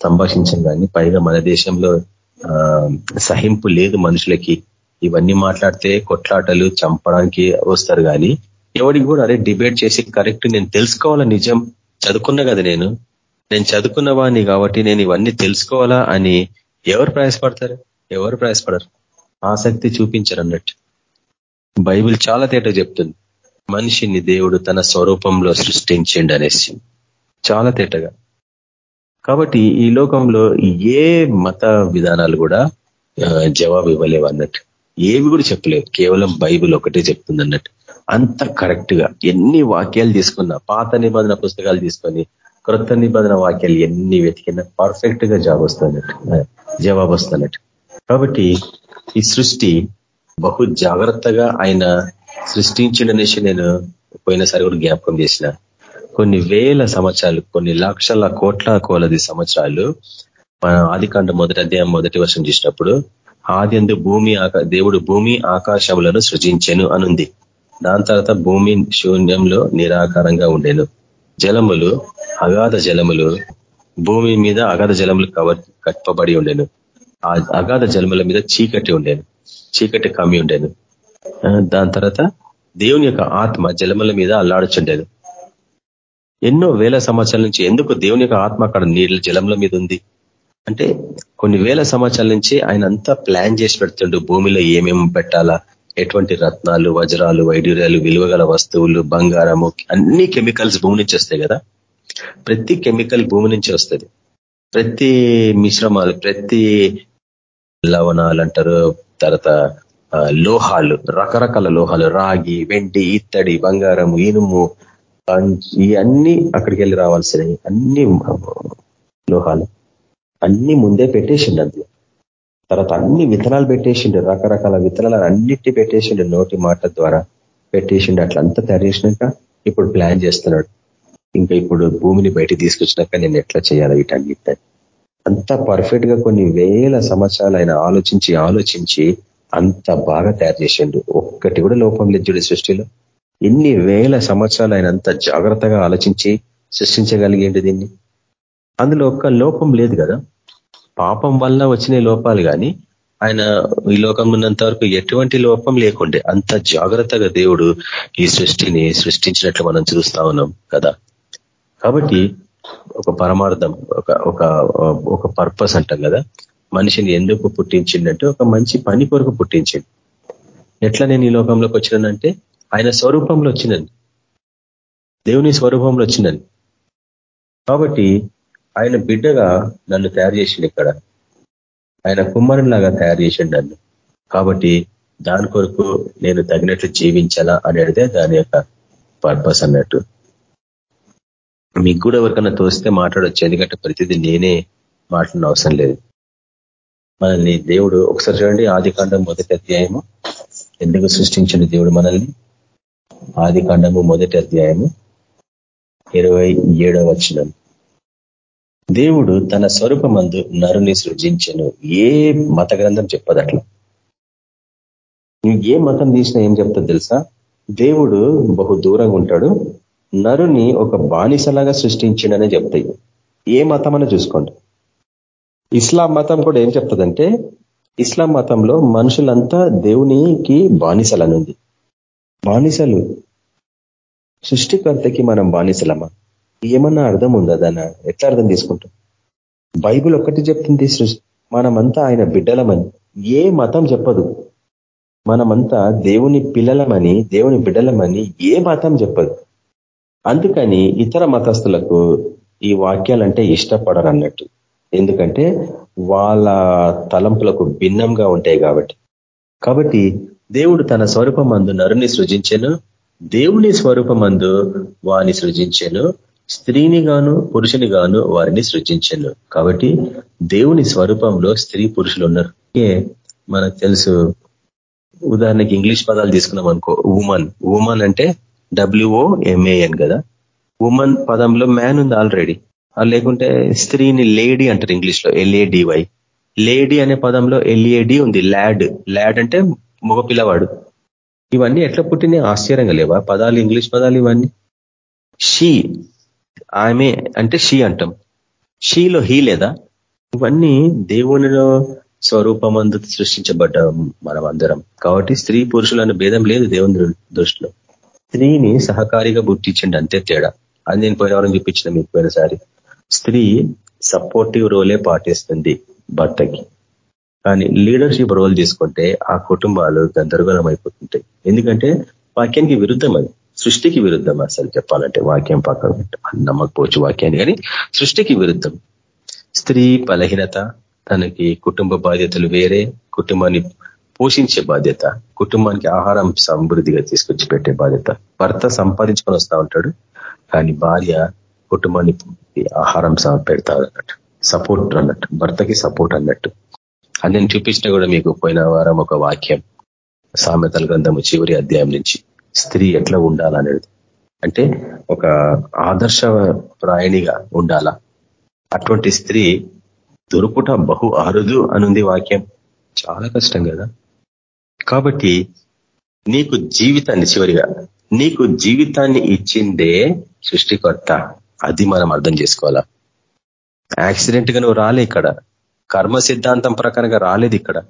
సంభాషించం కానీ పైగా మన దేశంలో సహింపు లేదు మనుషులకి. ఇవన్నీ మాట్లాడితే కొట్లాటలు చంపడానికి వస్తారు కానీ ఎవరికి కూడా అరే డిబేట్ చేసి కరెక్ట్ నేను తెలుసుకోవాలా నిజం? చదువుకున్నా కదా నేను. నేను చదువుకున్న వాడిని కాబట్టి నేను ఇవన్నీ తెలుసుకోవాలా అని ఎవరు ప్రయాసపడతారు? ఎవరు ప్రయాసపడరు. ఆసక్తి చూపించరు అన్నట్టు. బైబిల్ చాలా తేట చెప్తుంది. మనిషిని దేవుడు తన స్వరూపంలో సృష్టించిండు అనేసి. చాలా తేటగా. కాబట్టి ఈ లోకంలో ఏ మత విధానాలు కూడా జవాబు ఇవ్వలేవు అన్నట్టు. ఏవి కూడా చెప్పలేవు. కేవలం బైబిల్ ఒకటే చెప్తుంది అన్నట్టు. అంత కరెక్ట్గా ఎన్ని వాక్యాలు తీసుకున్నా పాత నిబంధన పుస్తకాలు తీసుకొని క్రొత్త నిబంధన వాక్యాలు ఎన్ని వెతికినా పర్ఫెక్ట్గా జాబ్ వస్తున్నట్టు జవాబు వస్తున్నట్టు. కాబట్టి ఈ సృష్టి బహు జాగ్రత్తగా ఆయన సృష్టించిండనేసి నేను పోయినసారి కూడా జ్ఞాపకం చేసిన. కొన్ని వేల సంవత్సరాలు కొన్ని లక్షల కోట్ల కోలది సంవత్సరాలు ఆదికాండ మొదటి అధ్యాయం మొదటి వర్షం చూసినప్పుడు ఆది భూమి దేవుడు భూమి ఆకాశములను సృజించెను అనుంది. దాని తర్వాత భూమి శూన్యంలో నిరాకారంగా ఉండేను. జలములు అగాధ జలములు భూమి మీద అగాధ జలములు కవర్ కట్టబడి ఉండేను. ఆ అగాధ జలముల మీద చీకటి ఉండేను. చీకటి కమ్మి ఉండేను. దాని తర్వాత దేవుని యొక్క ఆత్మ జలముల మీద అల్లాడుచుండేది ఎన్నో వేల సంవత్సరాల నుంచి ఎందుకు దేవుని యొక్క ఆత్మ అక్కడ నీళ్ళ జలముల మీద ఉంది? అంటే కొన్ని వేల సంవత్సరాల నుంచి ఆయన అంతా ప్లాన్ చేసి పెడుతుండు భూమిలో ఏమేమి పెట్టాలా? ఎటువంటి రత్నాలు వజ్రాలు వైడ్యూర్యాలు విలువగల వస్తువులు బంగారము అన్ని కెమికల్స్ భూమి నుంచి వస్తాయి కదా? ప్రతి కెమికల్ భూమి నుంచి వస్తుంది. ప్రతి మిశ్రమాలు ప్రతి లవణాలు అంటారు తర్వాత లోహాలు రకరకాల లోహాలు రాగి వెండి ఇత్తడి బంగారం ఇనుము ఇవన్నీ అక్కడికి వెళ్ళి రావాల్సినవి. అన్ని లోహాలు. అన్ని ముందే పెట్టేసిండు అందులో. తర్వాత అన్ని విత్తనాలు పెట్టేసిండు రకరకాల విత్తనాలు అన్నిటి పెట్టేసిండు నోటి మాట ద్వారా. పెట్టేసిండు అట్లా తయారు చేసినాక ఇప్పుడు ప్లాన్ చేస్తున్నాడు. ఇంకా ఇప్పుడు భూమిని బయట తీసుకొచ్చినాక నేను ఎట్లా చేయాలి వీటన్నిటి అంత పర్ఫెక్ట్గా కొన్ని వేల సంవత్సరాలు ఆయన ఆలోచించి ఆలోచించి అంత బాగా తయారు చేసిండు. ఒక్కటి కూడా లోపం లేదు సృష్టిలో. ఎన్ని వేల సంవత్సరాలు ఆయన అంత జాగ్రత్తగా ఆలోచించి సృష్టించగలిగేంటి దీన్ని. అందులో ఒక్క లోపం లేదు కదా. పాపం వల్ల వచ్చిన లోపాలు కానీ ఆయన ఈ లోకం ఉన్నంత వరకు ఎటువంటి లోపం లేకుండే అంత జాగ్రత్తగా దేవుడు ఈ సృష్టిని సృష్టించినట్లు మనం చూస్తా ఉన్నాం కదా. కాబట్టి ఒక పరమార్థం ఒక ఒక ఒక పర్పస్ అంటాం కదా. మనిషిని ఎందుకు పుట్టించిందంటే ఒక మంచి పని కొరకు పుట్టించింది ఎట్లా నేను ఈ లోకంలోకి వచ్చినానంటే ఆయన స్వరూపంలో వచ్చినాను. దేవుని స్వరూపంలో వచ్చినాను. కాబట్టి ఆయన బిడ్డగా నన్ను తయారు చేసిండు ఇక్కడ. ఆయన కుమ్మరులాగా తయారు చేసిండు నన్ను. కాబట్టి దాని కొరకు నేను తగినట్లు జీవించాలా అనేదే దాని యొక్క పర్పస్ అన్నట్టు. మీకు కూడా ఎవరికన్నా తోస్తే మాట్లాడొచ్చు ఎందుకంటే ప్రతిదీ నేనే మాట్లాడిన అవసరం లేదు. మనల్ని దేవుడు ఒకసారి చూడండి ఆది కాండం మొదటి అధ్యాయము. ఎందుకు సృష్టించిన దేవుడు మనల్ని? ఆది కాండము మొదటి అధ్యాయము ఇరవై ఏడవ వచ్చినాం దేవుడు తన స్వరూపమందు నరుని సృజించను. ఏ మత గ్రంథం చెప్పదట్లా ఏ మతం తీసినా ఏం చెప్తుంది తెలుసా? దేవుడు బహు దూరంగా ఉంటాడు. నరుని ఒక బానిసలాగా సృష్టించిండనే చెప్తాయి. ఏ మతం అని చూసుకోండి. ఇస్లాం మతం కూడా ఏం చెప్తుందంటే ఇస్లాం మతంలో మనుషులంతా దేవునికి బానిసలనుంది. బానిసలు. సృష్టికర్తకి మనం బానిసలమా? ఏమన్నా అర్థం ఉందా దాన్ని ఎట్లా అర్థం తీసుకుంటాం బైబుల్ ఒక్కటి చెప్తుంది సృష్టి మనమంతా ఆయన బిడ్డలమని. ఏ మతం చెప్పదు. మనమంతా దేవుని పిల్లలమని దేవుని బిడ్డలమని ఏ మతం చెప్పదు. అందుకని ఇతర మతస్థులకు ఈ వాక్యాలంటే ఇష్టపడరు అన్నట్టు ఎందుకంటే వాళ్ళ తలంపులకు భిన్నంగా ఉంటాయి కాబట్టి. కాబట్టి దేవుడు తన స్వరూపమందు నరుని సృజించెను దేవుని స్వరూపమందు వాని సృజించెను స్త్రీని గాను పురుషుని గాను వారిని సృజించను. కాబట్టి దేవుని స్వరూపంలో స్త్రీ పురుషులు ఉన్నారు. మనకు తెలుసు. ఉదాహరణకి ఇంగ్లీష్ పదాలు తీసుకున్నాం అనుకో. ఉమన్ ఉమన్ అంటే W O M A N కదా. ఉమన్ పదంలో మ్యాన్ ఉంది ఆల్రెడీ లేకుంటే స్త్రీని లేడీ అంటారు ఇంగ్లీష్లో ఎల్ఏడివై లేడీ అనే పదంలో ఎల్ఏడి ఉంది. ల్యాడ్ ల్యాడ్ అంటే మగపిల్లవాడు. ఇవన్నీ ఎట్లా పుట్టినాయి? ఆశ్చర్యంగా లేవా? పదాలు ఇంగ్లీష్ పదాలు ఇవన్నీ. షీ ఆమె అంటే షీ అంటాం. షీలో హీ లేదా? ఇవన్నీ దేవునిలో స్వరూపమందు సృష్టించబడ్డ మనం అందరం కాబట్టి స్త్రీ పురుషులను భేదం లేదు దేవుని దృష్టిలో. స్త్రీని సహకారిగా గుర్తించండి అంతే తేడా. అది నేను పోయిన వారం చూపించిన మీకు పోయినసారి. స్త్రీ సపోర్టివ్ రోలే పాటిస్తుంది భర్తకి. కానీ లీడర్షిప్ రోల్ తీసుకుంటే ఆ కుటుంబాలు గందరగోళం అయిపోతుంటాయి. ఎందుకంటే వాక్యానికి విరుద్ధం అది. సృష్టికి విరుద్ధం అసలు చెప్పాలంటే వాక్యం పక్కన నమ్మకపోవచ్చు వాక్యాన్ని కానీ సృష్టికి విరుద్ధం. స్త్రీ బలహీనత తనకి కుటుంబ బాధ్యతలు వేరే కుటుంబాన్ని పోషించే బాధ్యత కుటుంబానికి ఆహారం సమృద్ధిగా తీసుకొచ్చి పెట్టే బాధ్యత. భర్త సంపాదించుకొని వస్తూ ఉంటాడు కానీ భార్య కుటుంబాన్ని ఆహారం పెడతాడు అన్నట్టు. సపోర్ట్ అన్నట్టు. భర్తకి సపోర్ట్ అన్నట్టు. అది నేను చూపించిన కూడా మీకు పోయిన వారం ఒక వాక్యం. సామెతల గ్రంథము చివరి అధ్యాయం నుంచి. స్త్రీ ఎట్లా ఉండాలనేది. అంటే ఒక ఆదర్శ ప్రాయణిగా ఉండాలా? అటువంటి స్త్రీ దొరుకుట బహు అరుదు అనుంది వాక్యం. చాలా కష్టం కదా? కాబట్టి నీకు జీవితాన్ని చివరిగా నీకు జీవితాన్ని ఇచ్చిందే సృష్టికర్త. అది మనం అర్థం చేసుకోవాలా? యాక్సిడెంట్గా నువ్వు రాలే ఇక్కడ. కర్మ సిద్ధాంతం ప్రకారంగా రాలేదు ఇక్కడ.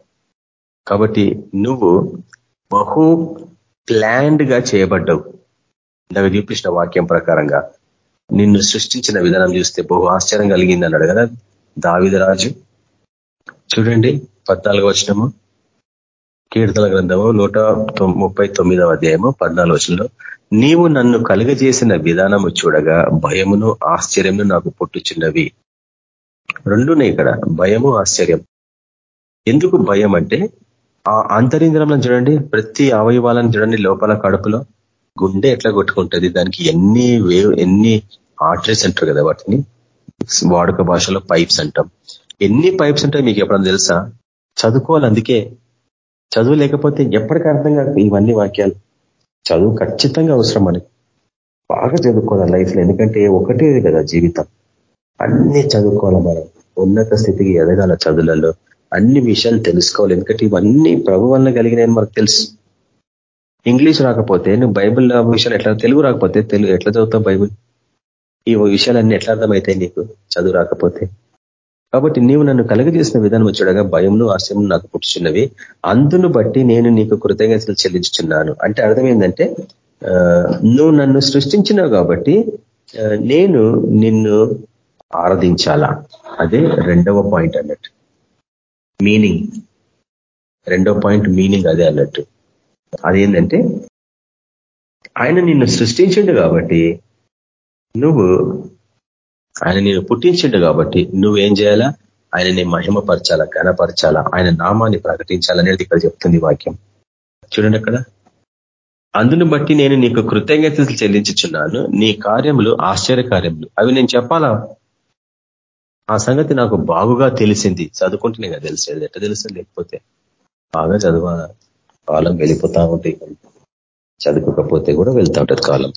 కాబట్టి నువ్వు బహు ప్లాండ్గా చేయబడ్డవు. ఇందాక చూపించిన వాక్యం ప్రకారంగా నిన్ను సృష్టించిన విధానం చూస్తే బహు ఆశ్చర్యం కలిగింది అన్నాడు కదా దావిదరాజు చూడండి పద్నాలుగు వచనము కీర్తన గ్రంథము నూట ముప్పై తొమ్మిదవ అధ్యాయము పద్నాలుగు వచనంలో నీవు నన్ను కలుగజేసిన విధానము చూడగా భయమును ఆశ్చర్యమును నాకు పుట్టుచున్నవి. రెండునే ఇక్కడ భయము ఆశ్చర్యం. ఎందుకు భయం అంటే ఆ అంతరింద్రంలో చూడండి ప్రతి అవయవాలను చూడండి లోపల కడుపులో. గుండె ఎట్లా కొట్టుకుంటుంది? దానికి ఎన్ని వేవ్ ఎన్ని ఆర్టరీస్ అంటారు కదా వాటిని? వాడుక భాషలో పైప్స్ అంటాం. ఎన్ని పైప్స్ ఉంటాయి మీకు ఎప్పుడన్నా తెలుసా? చదువుకోవాలి అందుకే. చదువు లేకపోతే ఎప్పటికీ అర్థం కాదు ఇవన్నీ వాక్యాలు. చదువు ఖచ్చితంగా అవసరం మనకి బాగా చదువుకోవాలి లైఫ్లో ఎందుకంటే ఒకటే కదా జీవితం. అన్నీ చదువుకోవాలి మనం. ఉన్నత స్థితికి ఎదగాల చదువులలో. అన్ని విషయాలు తెలుసుకోవాలి. ఎందుకంటే ఇవన్నీ ప్రభు వల్ల కలిగినాయని మనకు తెలుసు. ఇంగ్లీష్ రాకపోతే నువ్వు బైబిల్ విషయాలు ఎట్లా తెలుగు రాకపోతే తెలుగు ఎట్లా చదువుతావు బైబిల్? ఈ విషయాలన్నీ ఎట్లా అర్థమవుతాయి నీకు? చదువు రాకపోతే. కాబట్టి నీవు నన్ను కలగజేసిన విధానం చూడగా భయంను ఆశయం నాకు పుట్టుచున్నవి. అందును బట్టి నేను నీకు కృతజ్ఞతలు చెల్లించుచున్నాను. అంటే అర్థం ఏంటంటే నువ్వు నన్ను సృష్టించినావు కాబట్టి నేను నిన్ను ఆరాధించాలా? అదే రెండవ పాయింట్ అన్నట్టు. మీనింగ్ రెండో పాయింట్ మీనింగ్ అదే అన్నట్టు. అదేంటంటే ఆయన నిన్ను సృష్టించిండు కాబట్టి నువ్వు ఆయన నేను పుట్టించిండు కాబట్టి నువ్వేం చేయాలా? ఆయనని మహిమపరచాలా ఘనపరచాలా ఆయన నామాన్ని ప్రకటించాలనేది ఇక్కడ చెప్తుంది వాక్యం. చూడండి అక్కడ. అందును బట్టి నేను నీకు కృతజ్ఞతలు చెల్లించుచున్నాను. నీ కార్యములు ఆశ్చర్య కార్యములు అవి నేను చెప్పాలా? ఆ సంగతి నాకు బాగుగా తెలిసింది. చదువుకుంటేనే కదా తెలిసేది. ఎట్లా తెలుసు లేకపోతే బాగా చదువు కాలం వెళ్ళిపోతా ఉంటాయి చదువుకోకపోతే కూడా వెళ్తా ఉంటుంది కాలం.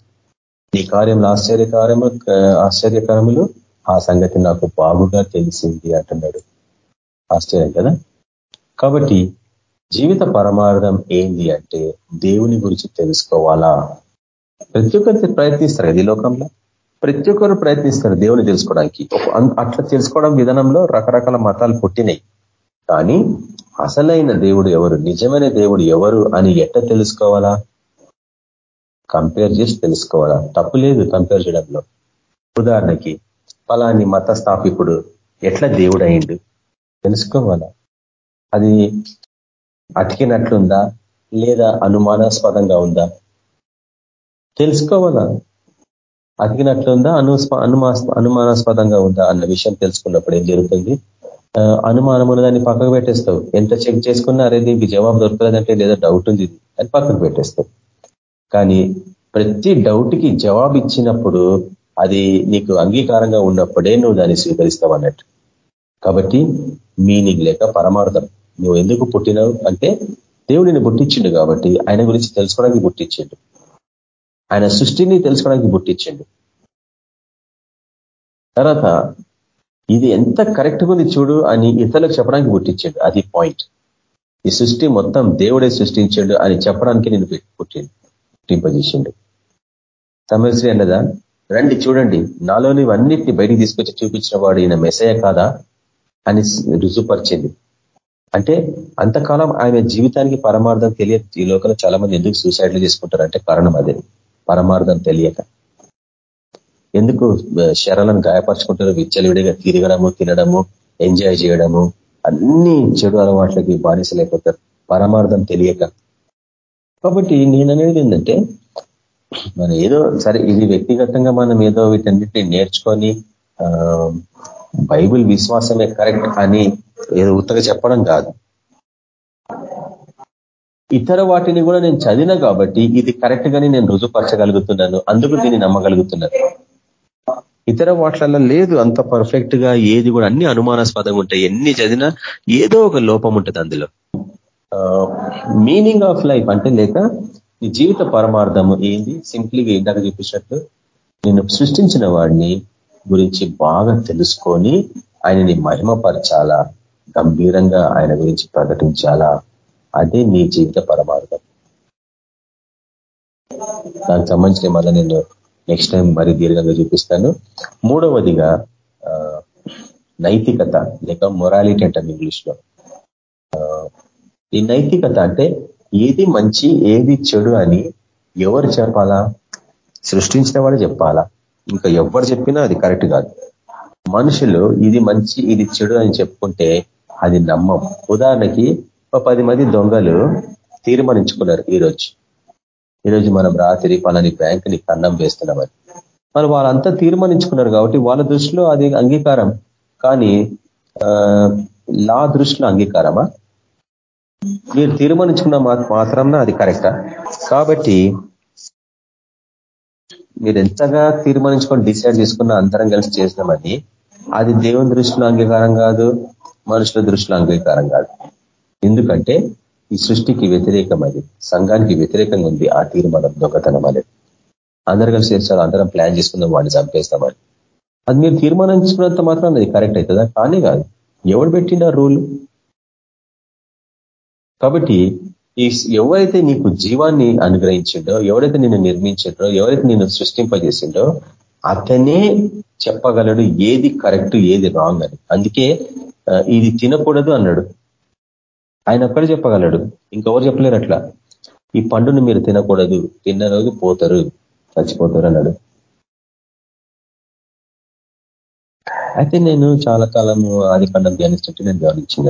నీ కార్యంలో ఆశ్చర్యకారము ఆశ్చర్యకరములు ఆ సంగతి నాకు బాగుగా తెలిసింది అంటున్నాడు. ఆశ్చర్యం కదా? కాబట్టి జీవిత పరమార్థం ఏంది అంటే దేవుని గురించి తెలుసుకోవాలా? ప్రతి ఒక్కరికి ప్రయత్నిస్తారు ఈ లోకంలో? ప్రతి ఒక్కరు ప్రయత్నిస్తారు దేవుని తెలుసుకోవడానికి. అట్లా తెలుసుకోవడం విధానంలో రకరకాల మతాలు పుట్టినాయి. కానీ అసలైన దేవుడు ఎవరు? నిజమైన దేవుడు ఎవరు అని ఎట్ట తెలుసుకోవాలా? కంపేర్ చేసి తెలుసుకోవాలా? తప్పు లేదు కంపేర్ చేయడంలో. ఉదాహరణకి ఫలాని మత స్థాపికుడు ఎట్లా దేవుడు అయిండు తెలుసుకోవాలా? అది అతికినట్లుందా? లేదా అనుమానాస్పదంగా ఉందా? తెలుసుకోవాలా? అతికినట్లుందా? అను అనుమానాస్పదంగా ఉందా అన్న విషయం తెలుసుకున్నప్పుడు ఏం జరుగుతుంది? అనుమానం దాన్ని పక్కకు పెట్టేస్తావు. ఎంత చెక్ చేసుకున్నా అరే దీనికి జవాబు దొరకలేదంటే లేదా డౌట్ ఉంది అని పక్కకు పెట్టేస్తావు. కానీ ప్రతి డౌట్కి జవాబు ఇచ్చినప్పుడు అది నీకు అంగీకారంగా ఉన్నప్పుడే నువ్వు దాన్ని స్వీకరిస్తావు అన్నట్టు. కాబట్టి మీనింగ్ లేక పరమార్థం. నువ్వు ఎందుకు పుట్టినావు అంటే దేవుడిని పుట్టించిండు కాబట్టి ఆయన గురించి తెలుసుకోవడానికి పుట్టించిండు. ఆయన సృష్టిని తెలుసుకోవడానికి పుట్టించిండు. తర్వాత ఇది ఎంత కరెక్ట్గా ఉంది చూడు అని ఇతరులకు చెప్పడానికి పుట్టించాడు. అది పాయింట్. ఈ సృష్టి మొత్తం దేవుడే సృష్టించాడు అని చెప్పడానికి నేను పుట్టి పుట్టింపజేసిండు. తమిళశ్రీ అన్నదా? రండి చూడండి. నాలోని అన్నిటిని బయటికి తీసుకొచ్చి చూపించిన వాడు ఈయన మెసయ కాదా? అని రుజుపరిచింది అంటే అంతకాలం ఆయన జీవితానికి పరమార్థం తెలియదు. ఈ లోకంలో చాలా మంది ఎందుకు సూసైడ్లు చేసుకుంటారు? అంటే కారణం అదే. పరమార్థం తెలియక. ఎందుకు శరాలను గాయపరచుకుంటారు విచ్చలవిడిగా తిరగడము తినడము ఎంజాయ్ చేయడము అన్ని చెడు అలవాట్లకి బానిసలైపోతారు. పరమార్థం తెలియక. కాబట్టి నేననేది ఏంటంటే మనం ఏదో సరే ఇది వ్యక్తిగతంగా మనం ఏదో వీటన్నిటిని నేర్చుకొని బైబిల్ విశ్వాసమే కరెక్ట్ అని ఏదో ఉత్తగా చెప్పడం కాదు. ఇతర వాటిని కూడా నేను చదివిన కాబట్టి ఇది కరెక్ట్ గాని నేను రుజుపరచగలుగుతున్నాను అందుకు దీన్ని నమ్మగలుగుతున్నాను. ఇతర వాట్లలో లేదు అంత పర్ఫెక్ట్గా ఏది కూడా అన్ని అనుమానాస్పదంగా ఉంటాయి. ఎన్ని చదివినా ఏదో ఒక లోపం ఉంటుంది అందులో. మీనింగ్ ఆఫ్ లైఫ్ అంటే లేక ఈ జీవిత పరమార్థము ఏంది? సింప్లీగా ఇందాక చూపించినట్టు నేను సృష్టించిన వాడిని గురించి బాగా తెలుసుకొని ఆయనని మహిమపరచాలా? గంభీరంగా ఆయన గురించి ప్రకటించాలా? అదే నీ జీవిత పరమార్థం. దానికి సంబంధించిన మళ్ళీ నేను నెక్స్ట్ టైం మరి దీర్ఘంగా చూపిస్తాను. మూడవదిగా నైతికత లేక మొరాలిటీ అంటాం ఇంగ్లీష్లో ఈ నైతికత అంటే ఏది మంచి ఏది చెడు అని ఎవరు చెప్పాలా? సృష్టించిన వాడు చెప్పాలా? ఇంకా ఎవరు చెప్పినా అది కరెక్ట్ కాదు. మనుషులు ఇది మంచి ఇది చెడు అని చెప్పుకుంటే అది నమ్మం. ఉదాహరణకి ఒక పది మంది దొంగలు తీర్మానించుకున్నారు ఈరోజు. ఈరోజు మనం రాత్రి పలాని బ్యాంకుని కన్నం వేస్తున్నామని మరి వాళ్ళంతా తీర్మానించుకున్నారు కాబట్టి వాళ్ళ దృష్టిలో అది అంగీకారం. కానీ లా దృష్టిలో అంగీకారమా? మీరు తీర్మానించుకున్న మాత్రం అది కరెక్టా? కాబట్టి మీరు ఎంతగా తీర్మానించుకొని డిసైడ్ చేసుకున్న అందరం కలిసి చేసినామని అది దేవుని దృష్టిలో అంగీకారం కాదు మనుషుల దృష్టిలో అంగీకారం కాదు. ఎందుకంటే ఈ సృష్టికి వ్యతిరేకం అది సంఘానికి వ్యతిరేకంగా ఉంది ఆ తీర్మానం దొంగతనం అనేది. అందరు కలిసి చేస్తారు అందరం ప్లాన్ చేసుకుందాం వాడిని చంపేస్తామని అది మీరు తీర్మానించుకున్నంత మాత్రం అది కరెక్ట్ అవుతుందా? కానీ కాదు. ఎవడు పెట్టిన రూల్? కాబట్టి ఈ ఎవరైతే నీకు జీవాన్ని అనుగ్రహించిండో ఎవరైతే నిన్ను నిర్మించిండో ఎవరైతే నిన్ను సృష్టింపజేసిండో అతనే చెప్పగలడు ఏది కరెక్ట్ ఏది రాంగ్ అని. అందుకే ఇది తినకూడదు అన్నాడు. ఆయన ఒక్కడే చెప్పగలడు. ఇంకెవరు చెప్పలేరు అట్లా. ఈ పండును మీరు తినకూడదు. తిన్న రోజు పోతారు. చచ్చిపోతారు అన్నాడు. అయితే నేను చాలా కాలము ఆది ఖండం ధ్యానిస్తుంటే నేను గమనించిన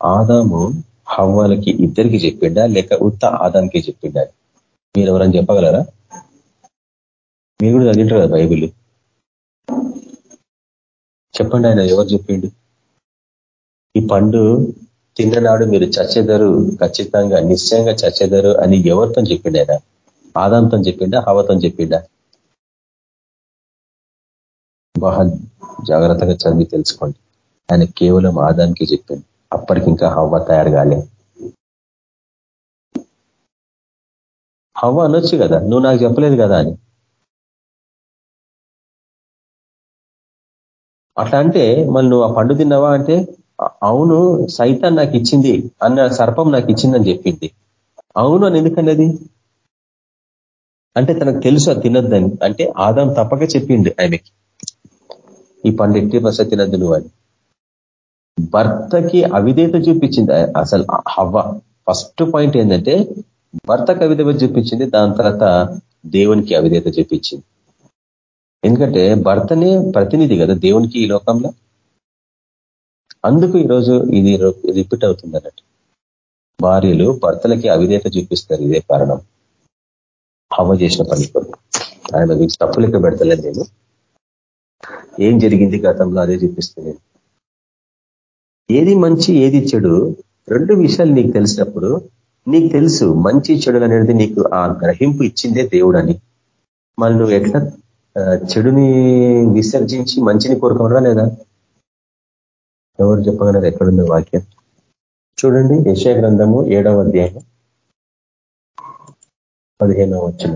ఆదాము హవ్వాలకి ఇద్దరికి చెప్పిండా? లేక ఉత్త ఆదానికి చెప్పిండా? మీరు ఎవరని చెప్పగలరా? మీరు కూడా చదివింటారు కదా బైబిల్. చెప్పండి ఆయన ఎవరు చెప్పిండు? ఈ పండు తిన్ననాడు మీరు చచ్చేదరు ఖచ్చితంగా నిశ్చయంగా చచ్చేదరు అని ఎవరితో చెప్పిండేనా? ఆదాంతం ఆదాంతో చెప్పిండా? హవతో చెప్పిండా? బాగా జాగ్రత్తగా చదివి తెలుసుకోండి. ఆయన కేవలం ఆదానికి చెప్పింది అప్పటికి ఇంకా హవ్వ తయారు కాలే. హవ్వ అనొచ్చు కదా. నువ్వు నాకు చెప్పలేదు కదా అని. అట్లా అంటే మళ్ళీ నువ్వు ఆ పండు తిన్నావా అంటే అవును సైతాన్ నాకు ఇచ్చింది అన్న సర్పం నాకు ఇచ్చిందని చెప్పింది. అవును అని ఎందుకన్నది? అంటే తనకు తెలుసు అది తినొద్దని. అంటే ఆదాం తప్పక చెప్పిండు ఆమెకి ఈ పండు ఎట్టి బస తినద్దు నువ్వు అని. భర్తకి అవిధేత చూపించింది అసలు హవ్వ. ఫస్ట్ పాయింట్ ఏంటంటే భర్తకు అవిధేత చూపించింది దాని తర్వాత దేవునికి అవిధేత చూపించింది. ఎందుకంటే భర్తనే ప్రతినిధి కదా దేవునికి ఈ లోకంలో. అందుకు ఈరోజు ఇది రిపీట్ అవుతుంది అన్నట్టు భార్యలు భర్తలకి అవిధేత చూపిస్తారు ఇదే కారణం. హవ చేసిన పని ఆయన మీకు తప్పులెక్క పెడతలేదు నేను. ఏం జరిగింది గతంలో అదే చూపిస్తుంది ఏది మంచి ఏది చెడు రెండు విషయాలు నీకు తెలిసినప్పుడు నీకు తెలుసు మంచి చెడు అనేది నీకు ఆ గ్రహింపు ఇచ్చిందే దేవుడు అని మళ్ళీ నువ్వు ఎట్లా చెడుని విసర్జించి మంచిని కోరుకోవడా లేదా? ఎవరు చెప్పగలరు? ఎక్కడుంది వాక్యం? చూడండి యశయ గ్రంథము ఏడవ అధ్యాయం పదిహేనవ వచ్చిన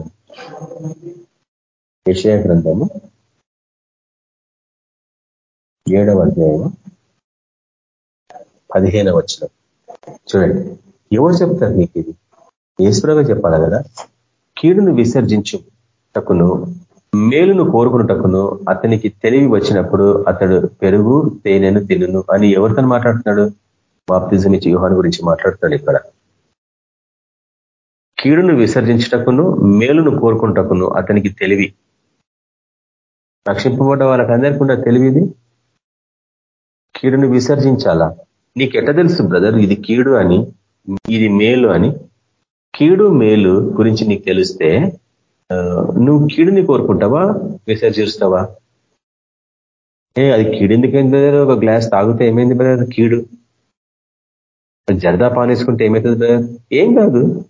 యశయ గ్రంథము ఏడవ అధ్యాయం పదిహేనవ వచ్చిన చూడండి ఎవరు చెప్తారు నీకు ఇది? ఈశ్వరంగా చెప్పాలి కదా? కీడును విసర్జించు తక్కును మేలును కోరుకున్నటకును అతనికి తెలివి వచ్చినప్పుడు అతడు పెరుగు తేనెను తినును అని ఎవరితో మాట్లాడుతున్నాడు? బాప్తిజం ఇచ్చి వ్యూహాన్ గురించి మాట్లాడుతున్నాడు ఇక్కడ. కీడును విసర్జించటకును మేలును కోరుకుంటకును అతనికి తెలివి. రక్షింపబడ్డ వాళ్ళకి అందరికీ ఉన్న తెలివిది కీడును విసర్జించాలా? నీకు ఎట్ట తెలుసు బ్రదర్ ఇది కీడు అని ఇది మేలు అని. కీడు మేలు గురించి నీకు తెలిస్తే నువ్వు కీడుని కోరుకుంటావా? విసర్జిస్తావా ఏ అది కీడు ఎందుకైంది ఒక గ్లాస్ తాగితే ఏమైంది బ్రదర్? కీడు. జరదా పానేసుకుంటే ఏమవుతుంది బ్రదర్? ఏం కాదు.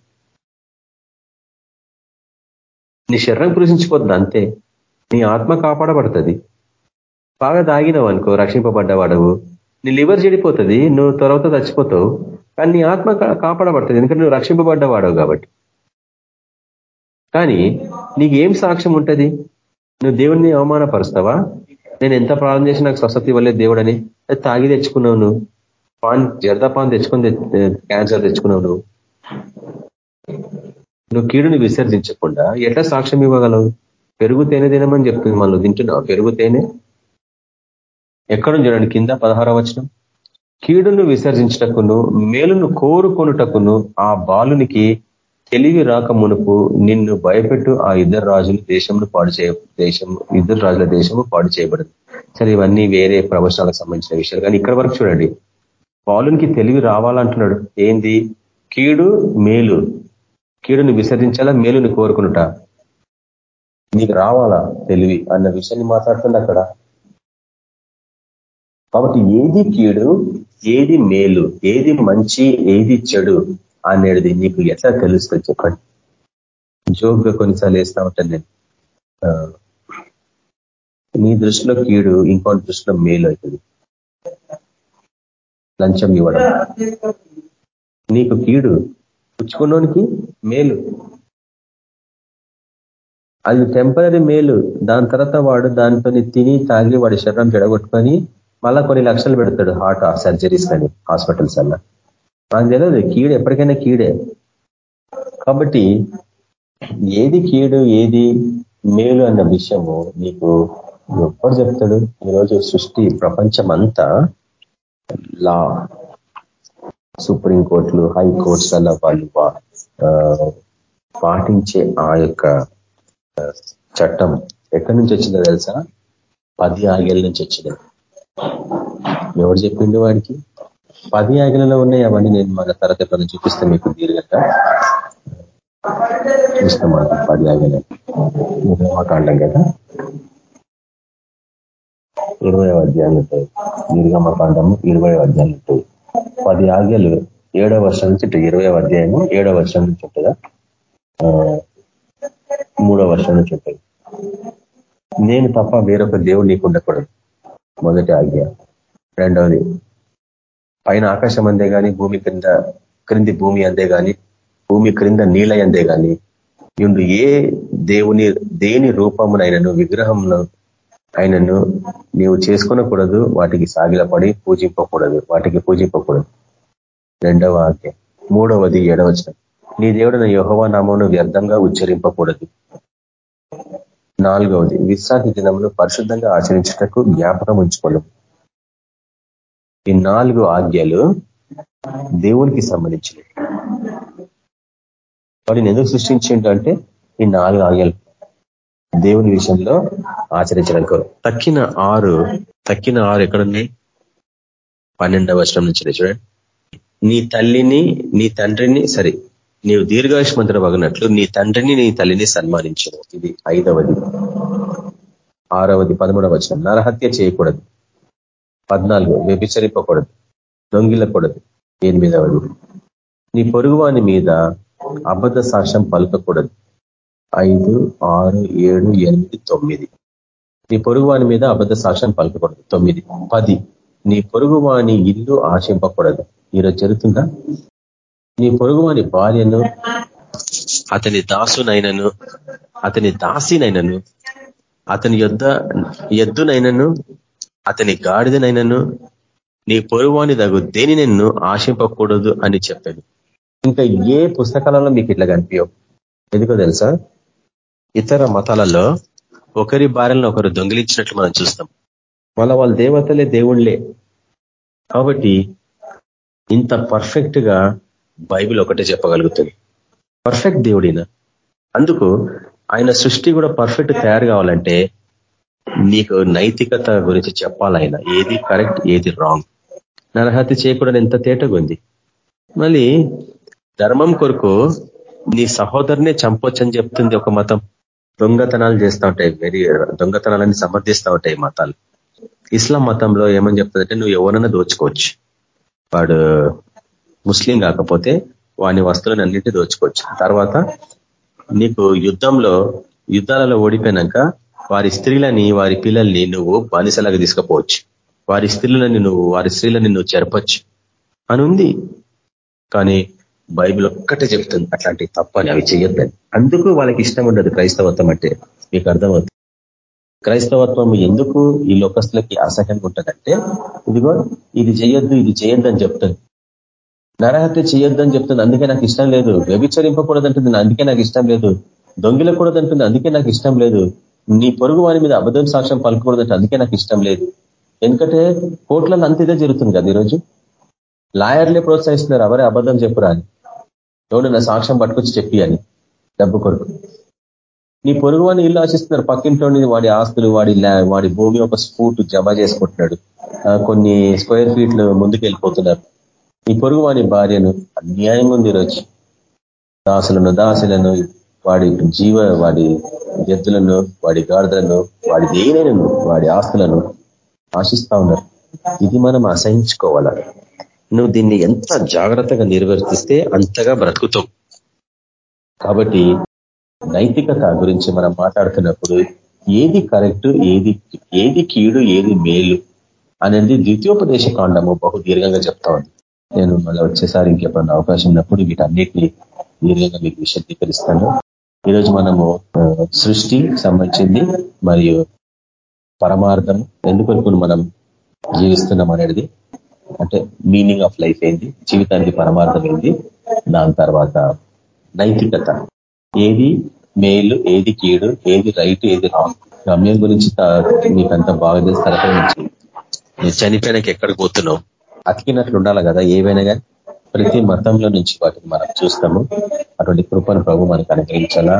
నీ శరీరం కృషించిపోతుంది అంతే. నీ ఆత్మ కాపాడబడుతుంది. బాగా తాగినావు అనుకో రక్షింపబడ్డవాడవు. నీ లివర్ చెడిపోతుంది నువ్వు తర్వాత చచ్చిపోతావు. కానీ నీ ఆత్మ కాపాడబడుతుంది ఎందుకంటే నువ్వు రక్షింపబడ్డవాడవు కాబట్టి. కానీ నీకు ఏం సాక్ష్యం ఉంటుంది? నువ్వు దేవుడిని అవమానపరుస్తావా? నేను ఎంత ప్రార్థన చేసి నాకు స్వస్థత ఇవ్వలేదు దేవుడని. తాగి తెచ్చుకున్నావు నువ్వు. పాన్ జర్దా పాన్ తెచ్చుకొని క్యాన్సర్ తెచ్చుకున్నావు నువ్వు. నువ్వు కీడుని విసర్జించకుండా ఎట్లా సాక్ష్యం ఇవ్వగలవు? పెరుగు తేనె తినమని చెప్తుంది మళ్ళీ తింటున్నావు. పెరుగు తేనె? ఎక్కడ చూడండి కింద పదహార వచనం. కీడును విసర్జించటకును మేలును కోరుకొనుటకును ఆ బాలునికి తెలివి రాక మునుపు నిన్ను భయపెట్టు ఆ ఇద్దరు రాజులు దేశంలో పాడు చేయ దేశం ఇద్దరు రాజుల దేశము పాడు చేయబడదు. సరే ఇవన్నీ వేరే ప్రవచనాలకు సంబంధించిన విషయాలు. కానీ ఇక్కడ వరకు చూడండి. పాలునికి తెలివి రావాలంటున్నాడు. ఏంది? కీడు మేలు. కీడుని విసర్జించాలా? మేలుని కోరుకునుట. నీకు రావాలా తెలివి అన్న విషయాన్ని మాట్లాడుతుంది అక్కడ. కాబట్టి ఏది కీడు ఏది మేలు ఏది మంచి ఏది చెడు అనేది నీకు ఎట్లా తెలుస్తుంది చెప్పండి? జోగ్గా కొన్నిసార్లు వేస్తా ఉంటాను నేను. నీ దృష్టిలో కీడు ఇంకో దృష్టిలో మేలు అవుతుంది. లంచం ఇవ్వడం. నీకు కీడు పుచ్చుకున్నోనికి మేలు. అది టెంపరీ మేలు. దాని తర్వాత వాడు దాంతో తిని తాగి వాడి శరీరం జడగొట్టుకొని మళ్ళా కొన్ని లక్షలు పెడతాడు హార్ట్ సర్జరీస్ కానీ హాస్పిటల్స్ అన్నా. నాకు తెలియదు కీడు ఎప్పటికైనా కీడే. కాబట్టి ఏది కీడు ఏది మేలు అన్న విషయము నీకు ఎప్పుడు చెప్తాడు. ఈరోజు సృష్టి ప్రపంచం అంతా లా. సుప్రీంకోర్టులు హైకోర్ట్స్ అలా వాళ్ళు పాటించే ఆ యొక్క చట్టం ఎక్కడి నుంచి వచ్చిందో తెలుసా? పది ఆగేళ్ళ నుంచి వచ్చింది. ఎవరు చెప్పిండు వాడికి? పది ఆగలలో ఉన్నాయి అవన్నీ నేను మన తరగతి చూపిస్తాను మీకు దీర్ఘంగా చూస్తాం పది ఆగలు నిర్గమకాండం కదా. ఇరవై అధ్యాయులు ఉంటాయి. నిర్గమకాండము ఇరవై అధ్యాయులు ఉంటాయి. పది ఆజ్ఞలు ఏడవ వర్షం నుంచి ఉంటాయి. ఇరవై అధ్యాయము ఏడవ వర్షం నుంచి ఉంటుందా? మూడో వర్షం నుంచి ఉంటుంది నేను తప్ప వేరొక దేవుడు నీకు ఉండకూడదు. మొదటి ఆజ్ఞ. రెండవది పైన ఆకాశం అందే కానీ భూమి క్రింద క్రింది భూమి అందే కానీ భూమి క్రింద నీళ్ళ అందే కానీ ఇండు ఏ దేవుని దేని రూపమునైనను విగ్రహంను ఆయనను నీవు చేసుకునకూడదు వాటికి సాగిలపడి పూజింపకూడదు వాటికి పూజింపకూడదు. రెండవ ఆజ్ఞ. మూడవది ఏడవచనం. నీ దేవుడిన యహోవా నామమును వ్యర్థంగా ఉచ్చరింపకూడదు. నాలుగవది. విశ్రాంతి దినమును పరిశుద్ధంగా ఆచరించటకు జ్ఞాపకం ఉంచుకోవడం ఈ నాలుగు ఆజ్ఞలు దేవునికి సంబంధించినవి. వాటిని ఎందుకు సృష్టించిండు అంటే ఈ నాలుగు ఆజ్ఞలు దేవుని విషయంలో ఆచరించడానికి తక్కిన ఆరు తక్కిన ఆరు ఎక్కడున్నాయి? పన్నెండవ వర్షం నుంచి చూడండి. నీ తల్లిని నీ తండ్రిని సరే నీవు దీర్ఘాయుష్మంతుడ వగినట్లు నీ తండ్రిని నీ తల్లిని సన్మానించను ఇది ఐదవది. ఆరవది పదమూడవ వచనం. నరహత్య చేయకూడదు. పద్నాలుగు వ్యభిచరింపకూడదు దొంగిలకూడదు ఎనిమిదవది నీ పొరుగువాని మీద అబద్ధ సాక్ష్యం పలకకూడదు. ఐదు ఆరు ఏడు ఎనిమిది తొమ్మిది. నీ పొరుగువాని మీద అబద్ధ సాక్ష్యం పలకకూడదు. తొమ్మిది పది. నీ పొరుగువాని ఇల్లు ఆశింపకూడదు. ఈరోజు జరుగుతుందా? నీ పొరుగువాని భార్యను అతని దాసునైనను అతని దాసినైనను అతని యొద్ ఎద్దునైనను అతని గాడిదనైనను నీ పొరువాణి దగు దేని నిన్ను ఆశింపకూడదు అని చెప్పాడు ఇంకా ఏ పుస్తకాలలో మీకు ఇట్లా కనిపించవు ఎందుకో తెలుసా? ఇతర మతాలలో ఒకరి భార్యలను ఒకరు దొంగిలించినట్లు మనం చూస్తాం. వాళ్ళ వాళ్ళ దేవతలే దేవుళ్ళే. కాబట్టి ఇంత పర్ఫెక్ట్గా బైబిల్ ఒకటే చెప్పగలుగుతుంది. పర్ఫెక్ట్ దేవుడిన? అందుకు ఆయన సృష్టి కూడా పర్ఫెక్ట్ తయారు కావాలంటే నీకు నైతికత గురించి చెప్పాలయన ఏది కరెక్ట్ ఏది రాంగ్. నరహత్య చేయకూడదు ఎంత తేటగా ఉంది మళ్ళీ ధర్మం కొరకు నీ సహోదరునే చంపొచ్చని చెప్తుంది ఒక మతం. దొంగతనాలు చేస్తూ ఉంటాయి వెరీ దొంగతనాలని సమర్థిస్తూ ఉంటాయి మతాలు. ఇస్లాం మతంలో ఏమని చెప్తుందంటే నువ్వు ఎవరన్నా దోచుకోవచ్చు. వాడు ముస్లిం కాకపోతే వాని వస్తువులను అన్నింటినీ దోచుకోవచ్చు. తర్వాత నీకు యుద్ధంలో యుద్ధాలలో ఓడిపోయినాక వారి స్త్రీలని వారి పిల్లల్ని నువ్వు బానిసలాగా తీసుకుపోవచ్చు. వారి స్త్రీలని నువ్వు వారి స్త్రీలని నువ్వు చెరపచ్చు. అని ఉంది కానీ బైబిల్ ఒక్కటే చెప్తుంది అట్లాంటి తప్పని అవి చేయొద్దని అందుకు వాళ్ళకి ఇష్టం ఉండదు క్రైస్తవత్వం అంటే. మీకు అర్థమవుతుంది? క్రైస్తవత్వం ఎందుకు ఈ లోకస్తులకి అసహ్యంగా ఉంటుందంటే ఇదిగో ఇది చేయొద్దు ఇది చేయొద్దు అని చెప్తుంది. నరహత్య అని చెప్తుంది అందుకే నాకు ఇష్టం లేదు. వ్యభిచరింపకూడదంటుంది అందుకే నాకు ఇష్టం లేదు. దొంగిలకూడదంటుంది అందుకే నాకు ఇష్టం లేదు. నీ పొరుగు వారి మీద అబద్ధం సాక్ష్యం పలకూడదంటే అందుకే నాకు ఇష్టం లేదు. ఎందుకంటే కోట్లలో అంత ఇదే జరుగుతుంది కదా ఈరోజు? లాయర్లే ప్రోత్సహిస్తున్నారు. ఎవరే అబద్ధం చెప్పురా అని ఎవడు నా సాక్ష్యం పట్టుకొచ్చి చెప్పి అని. డబ్బు కొరకు. నీ పొరుగు వాడిని ఇల్లు ఆశిస్తున్నారు. పక్కింట్లోని వాడి ఆస్తులు వాడి వాడి భూమి ఒక స్ఫూట్ జమ చేసుకుంటున్నాడు. కొన్ని స్క్వేర్ ఫీట్లు ముందుకు వెళ్ళిపోతున్నారు నీ పొరుగు వాడి భార్యను అన్యాయం ఉంది ఈరోజు. దాసులను దాసులను వాడి జీవ వాడి ఎద్దులను వాడి గాడిదలను వాడి దేనైనను వాడి ఆస్తులను ఆశిస్తా ఉన్నారు. ఇది మనం అసహించుకోవాల? నువ్వు దీన్ని ఎంత జాగ్రత్తగా నిర్వర్తిస్తే అంతగా బ్రతుకుతాం కాబట్టి నైతికత గురించి మనం మాట్లాడుతున్నప్పుడు ఏది కరెక్ట్ ఏది ఏది కీడు ఏది మేలు అనేది ద్వితీయోపదేశ కాండము బహు దీర్ఘంగా చెప్తా ఉంది. నేను మళ్ళీ వచ్చేసారి ఇంకెప్పుడన్నా అవకాశం ఉన్నప్పుడు వీటన్నిటిని దీర్ఘంగా మీకు విశదీకరిస్తాను. ఈరోజు మనము సృష్టి సంబంధించింది మరియు పరమార్థం ఎందుకొరకు మనం జీవిస్తున్నాం అనేది అంటే మీనింగ్ ఆఫ్ లైఫ్ ఏంది జీవితానికి పరమార్థం ఏంది దాని తర్వాత నైతికత. ఏది మేలు ఏది కీడు ఏది రైట్ ఏది రాంగ్. గమ్యం గురించి నీకంత బాగా తెలిసి తరపు నుంచి. చనిపోయినాక ఎక్కడికి పోతున్నావు? అతికినట్లు ఉండాలి కదా ఏవైనా కానీ ప్రతి మతంలో నుంచి వాటిని మనం చూస్తాము. అటువంటి కృపను ప్రభు మనకు అనుగ్రహించాలా?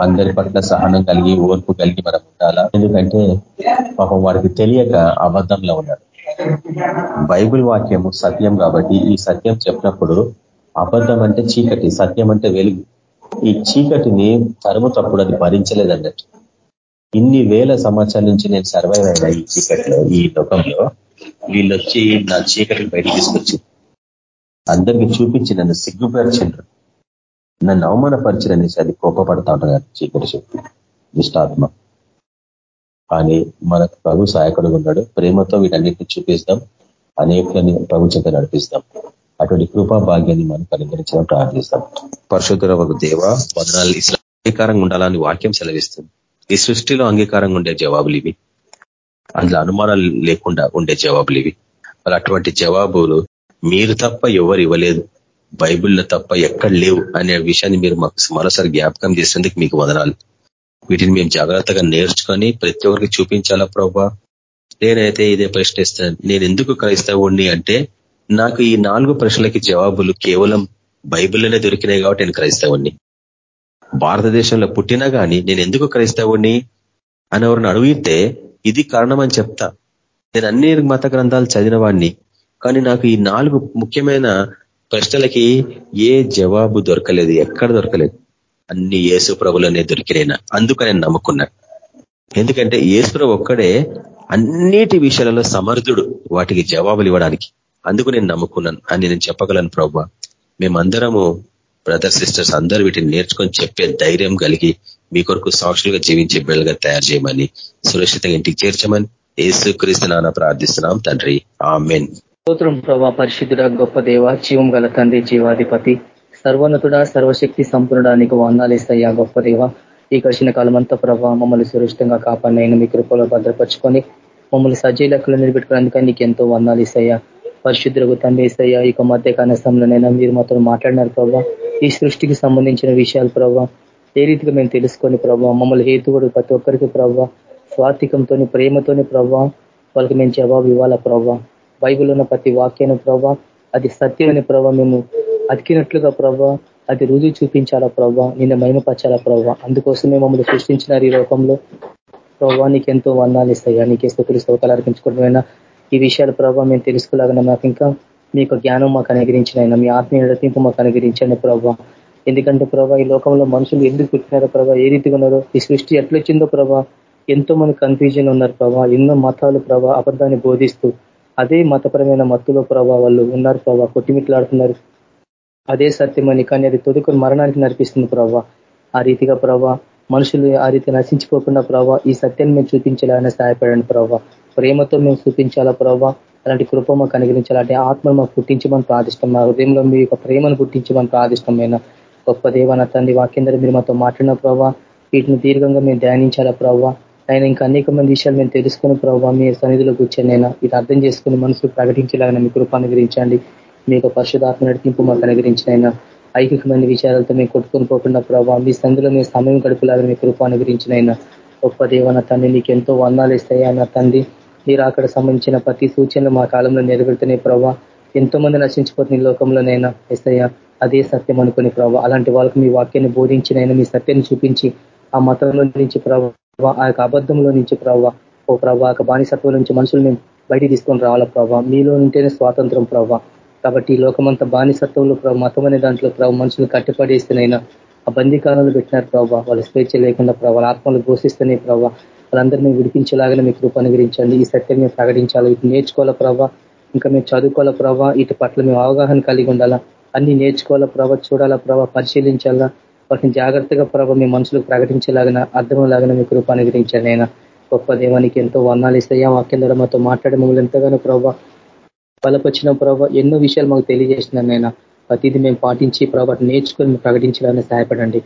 అందరి పట్ల సహనం కలిగి ఓర్పు కలిగి మనం ఉండాలా? ఎందుకంటే పాపం వారికి తెలియక అబద్ధంలో ఉన్నారు బైబుల్ వాక్యము సత్యం కాబట్టి ఈ సత్యం చెప్పినప్పుడు అబద్ధం అంటే చీకటి సత్యం అంటే వెలుగు. ఈ చీకటిని తరుము తప్పుడు అది భరించలేదన్నట్టు ఇన్ని వేల సంవత్సరాల నుంచి నేను సర్వైవ్ అయినా ఈ చీకటిలో ఈ లోకంలో వీళ్ళు వచ్చి నా చీకటిని బయట తీసుకొచ్చి అందరికీ చూపించి నన్ను సిగ్గుపరిచిండ్రు. నన్ను అవమానపరిచిననేసి అది కోపపడతా ఉంటారు చీకటి శక్తి నిష్టాత్మ కానీ మనకు ప్రభు సహాయకుడు ఉన్నాడు. ప్రేమతో వీటన్నిటిని చూపిస్తాం. అనేకులని ప్రభు చెంత నడిపిస్తాం. అటువంటి కృపా భాగ్యాన్ని మనం కలిగించడం ప్రార్థిస్తాం. పరశుధర ఒక దేవ వదనాలు ఇస్లా అంగీకారంగా ఉండాలని వాక్యం సెలవిస్తుంది. ఈ సృష్టిలో అంగీకారంగా ఉండే జవాబులు ఇవి. అందులో అనుమానాలు లేకుండా ఉండే జవాబులు ఇవి. మరి అటువంటి జవాబులు మీరు తప్ప ఎవరు ఇవ్వలేదు. బైబిల్లో తప్ప ఎక్కడ లేవు అనే విషయాన్ని మీరు మాకు మరోసారి జ్ఞాపకం చేసేందుకు మీకు వదనాలు. వీటిని మేము జాగ్రత్తగా నేర్చుకొని ప్రతి ఒక్కరికి చూపించాలా ప్రభా? నేనైతే ఇదే ప్రశ్నిస్తాను నేను ఎందుకు క్రైస్తవుణ్ణి అంటే నాకు ఈ నాలుగు ప్రశ్నలకి జవాబులు కేవలం బైబిల్లోనే దొరికినాయి కాబట్టి నేను క్రైస్తవుణ్ణి. భారతదేశంలో పుట్టినా కానీ నేను ఎందుకు క్రైస్తవుణ్ణి అని ఎవరిని అడిగితే ఇది కారణం అని చెప్తా. నేను అన్ని మత గ్రంథాలు చదివిన వాడిని కానీ నాకు ఈ నాలుగు ముఖ్యమైన ప్రశ్నలకి ఏ జవాబు దొరకలేదు ఎక్కడ దొరకలేదు. అన్ని యేసు ప్రభులనే దొరికినైనా అందుకు నేను నమ్ముకున్నా. ఎందుకంటే యేసుప్రభు ఒక్కడే అన్నిటి విషయాలలో సమర్థుడు వాటికి జవాబులు ఇవ్వడానికి. అందుకు నేను నమ్ముకున్నాను అని నేను చెప్పగలను ప్రభు మేమందరము బ్రదర్ సిస్టర్స్ అందరూ వీటిని నేర్చుకొని చెప్పే ధైర్యం కలిగి మీ కొరకు సాక్షులుగా జీవించే బిడ్డలుగా తయారు చేయమని సురక్షితంగా ఇంటికి చేర్చమని ఏసు క్రీస్తునాన ప్రార్థిస్తున్నాం తండ్రి. ఆ మెయిన్ స్తోత్రం ప్రభా పరిశుద్ధుడ గొప్ప దేవ జీవం గల తండ్రి జీవాధిపతి సర్వోన్నతుడ సర్వశక్తి సంపూర్ణడానికి వందాలేస్తయ్యా గొప్ప దేవ. ఈ గడిచిన కాలం అంతా మమ్మల్ని సురక్షితంగా కాపాడినైనా మీ కృపలో భద్రపరుచుకొని మమ్మల్ని సజీ లెక్కలు నిలబెట్టుకోవడానికి నీకు ఎంతో వందాలు ఇస్తాయా. పరిశుద్ధులకు తండ్రి ఇక మధ్య కనసంలోనైనా మీరు మాతో మాట్లాడినారు ప్రభావ ఈ సృష్టికి సంబంధించిన విషయాలు ప్రభావ ఏ రీతిగా మేము తెలుసుకొని ప్రభావ మమ్మల్ని హేతువుడు ప్రతి ఒక్కరికి ప్రభావ స్వాతికంతో ప్రేమతోని ప్రభావ వాళ్ళకి మేము జవాబు ఇవ్వాలా ప్రభావ బైబుల్ ఉన్న ప్రతి వాక్యాన్ని ప్రభా అది సత్యమైన ప్రభా మేము అతికినట్లుగా ప్రభా అది రుజువు చూపించాలా ప్రభా నిన్న మహిమపరచాలా ప్రభా. అందుకోసమే మమ్మల్ని సృష్టించినారు ఈ లోకంలో. ప్రభా నీకు ఎంతో వర్ణాలు ఇస్తాయా? నీకే స్థుతులు స్తోకాలు అర్పించుకోవడమైనా ఈ విషయాలు ప్రభావ మేము తెలుసుకోలేగా మాకు ఇంకా మీకు జ్ఞానం మాకు అనుగ్రహించినైనా మీ ఆత్మీయ నడిపింపు మాకు అనుగ్రహించండి ప్రభావ ఎందుకంటే ప్రభా ఈ లోకంలో మనుషులు ఎందుకు పుట్టినారో ప్రభా ఏ రీతిగా ఉన్నారో ఈ సృష్టి ఎట్లొచ్చిందో ప్రభా ఎంతో మంది కన్ఫ్యూజన్ ఉన్నారు ప్రభా. ఎన్నో మతాలు ప్రభా అబద్ధాన్ని బోధిస్తూ అదే మతపరమైన మత్తులో ప్రభావ వాళ్ళు ఉన్నారు ప్రభావ కొట్టిమిట్లాడుతున్నారు. అదే సత్యమని కానీ అది తొదుకొని మరణానికి నడిపిస్తుంది ప్రభా. ఆ రీతిగా ప్రభా మనుషులు ఆ రీతి నశించిపోకుండా ప్రభా ఈ సత్యాన్ని మేము చూపించాలని సహాయపడండి ప్రభా. ప్రేమతో మేము చూపించాలా ప్రభావ అలాంటి కృప మాకు అనుగ్రహించాలి? అంటే ఆత్మను మాకు పుట్టించమని ప్రార్థిష్టం మా హృదయంలో మీ యొక్క ప్రేమను పుట్టించమని ప్రార్థిష్టమైన గొప్ప దేవన తండ్రి వాక్యందరూ మీరు మాతో మాట్లాడిన ప్రభావ వీటిని దీర్ఘంగా మేము ధ్యానించాలా ప్రభావ ఆయన ఇంకా అనేక మంది విషయాలు మేము తెలుసుకుని ప్రభావ మీ సన్నిధిలో కూర్చొని ఇది అర్థం చేసుకుని మనసు ప్రకటించేలాగా మీ కృప అనుగ్రహించండి. మీ యొక్క పరిశుధాత్మ నడిపింపు మాకు అనుగ్రహించిన ఐకికమైన విచారాలతో మేము కొట్టుకొని పోకుండా ప్రభావ మీ సందులో మీ సమయం గడుపులాగా మీ కృప అనుగ్రహించిన గొప్ప దేవన తండ్రి నీకు ఎంతో వందాలు ఇస్తాయా. అన్న తండ్రి మీరు అక్కడ సంబంధించిన ప్రతి సూచనలు మా కాలంలో నెరవేరుతున్నాయి ప్రభావ ఎంతో మంది నశించిపోతున్న లోకంలోనైనా ఎస్తయ్యా అదే సత్యం అనుకుని ప్రభావ అలాంటి వాళ్ళకి మీ వాక్యాన్ని బోధించినైనా మీ సత్యాన్ని చూపించి ఆ మతంలో నుంచి ప్రభావ ఆ యొక్క అబద్ధంలో నుంచి ప్రభావ ఓ ప్రభా యొక్క బానిసత్వం నుంచి మనుషులు బయటికి తీసుకొని రావాలా ప్రభావ మీలో ఉంటేనే స్వాతంత్రం ప్రభావ కాబట్టి ఈ లోకమంతా బానిసత్వంలో మతం అనే దాంట్లో ప్రభావ మనుషులు కట్టుపడేస్తేనైనా ఆ బందీకాలంలో పెట్టినారు ప్రభావ వాళ్ళ స్వేచ్ఛ లేకుండా ప్రభావ ఆత్మలు ఘోషిస్తేనే ప్రభావ వాళ్ళందరినీ విడిపించేలాగానే మీకు కృప అనుగ్రహించండి. ఈ సత్యం మేము ప్రకటించాలి. ఇటు నేర్చుకోవాలా ప్రభావ ఇంకా మేము చదువుకోవాలా ప్రభావ ఇటు పట్ల మేము అవగాహన కలిగి ఉండాలా? అన్ని నేర్చుకోవాలా ప్రభావ చూడాలా ప్రభావ పరిశీలించాలా? వాటిని జాగ్రత్తగా ప్రభావ మీ మనుషులకు ప్రకటించేలాగిన అర్థంలాగిన మీ కృప అనుగ్రహించండి అయినా గొప్ప దేవానికి ఎంతో వర్ణాలు ఇస్తాయా. వాక్యం ద్వారా మాతో మాట్లాడే మమ్మల్ని ఎంతగానో ప్రభావ బలపరిచిన ప్రభావ ఎన్నో విషయాలు మాకు తెలియజేసినాను నేను ప్రతిదీ మేము పాటించి ప్రభావ నేర్చుకొని ప్రకటించాలని సహాయపడండి.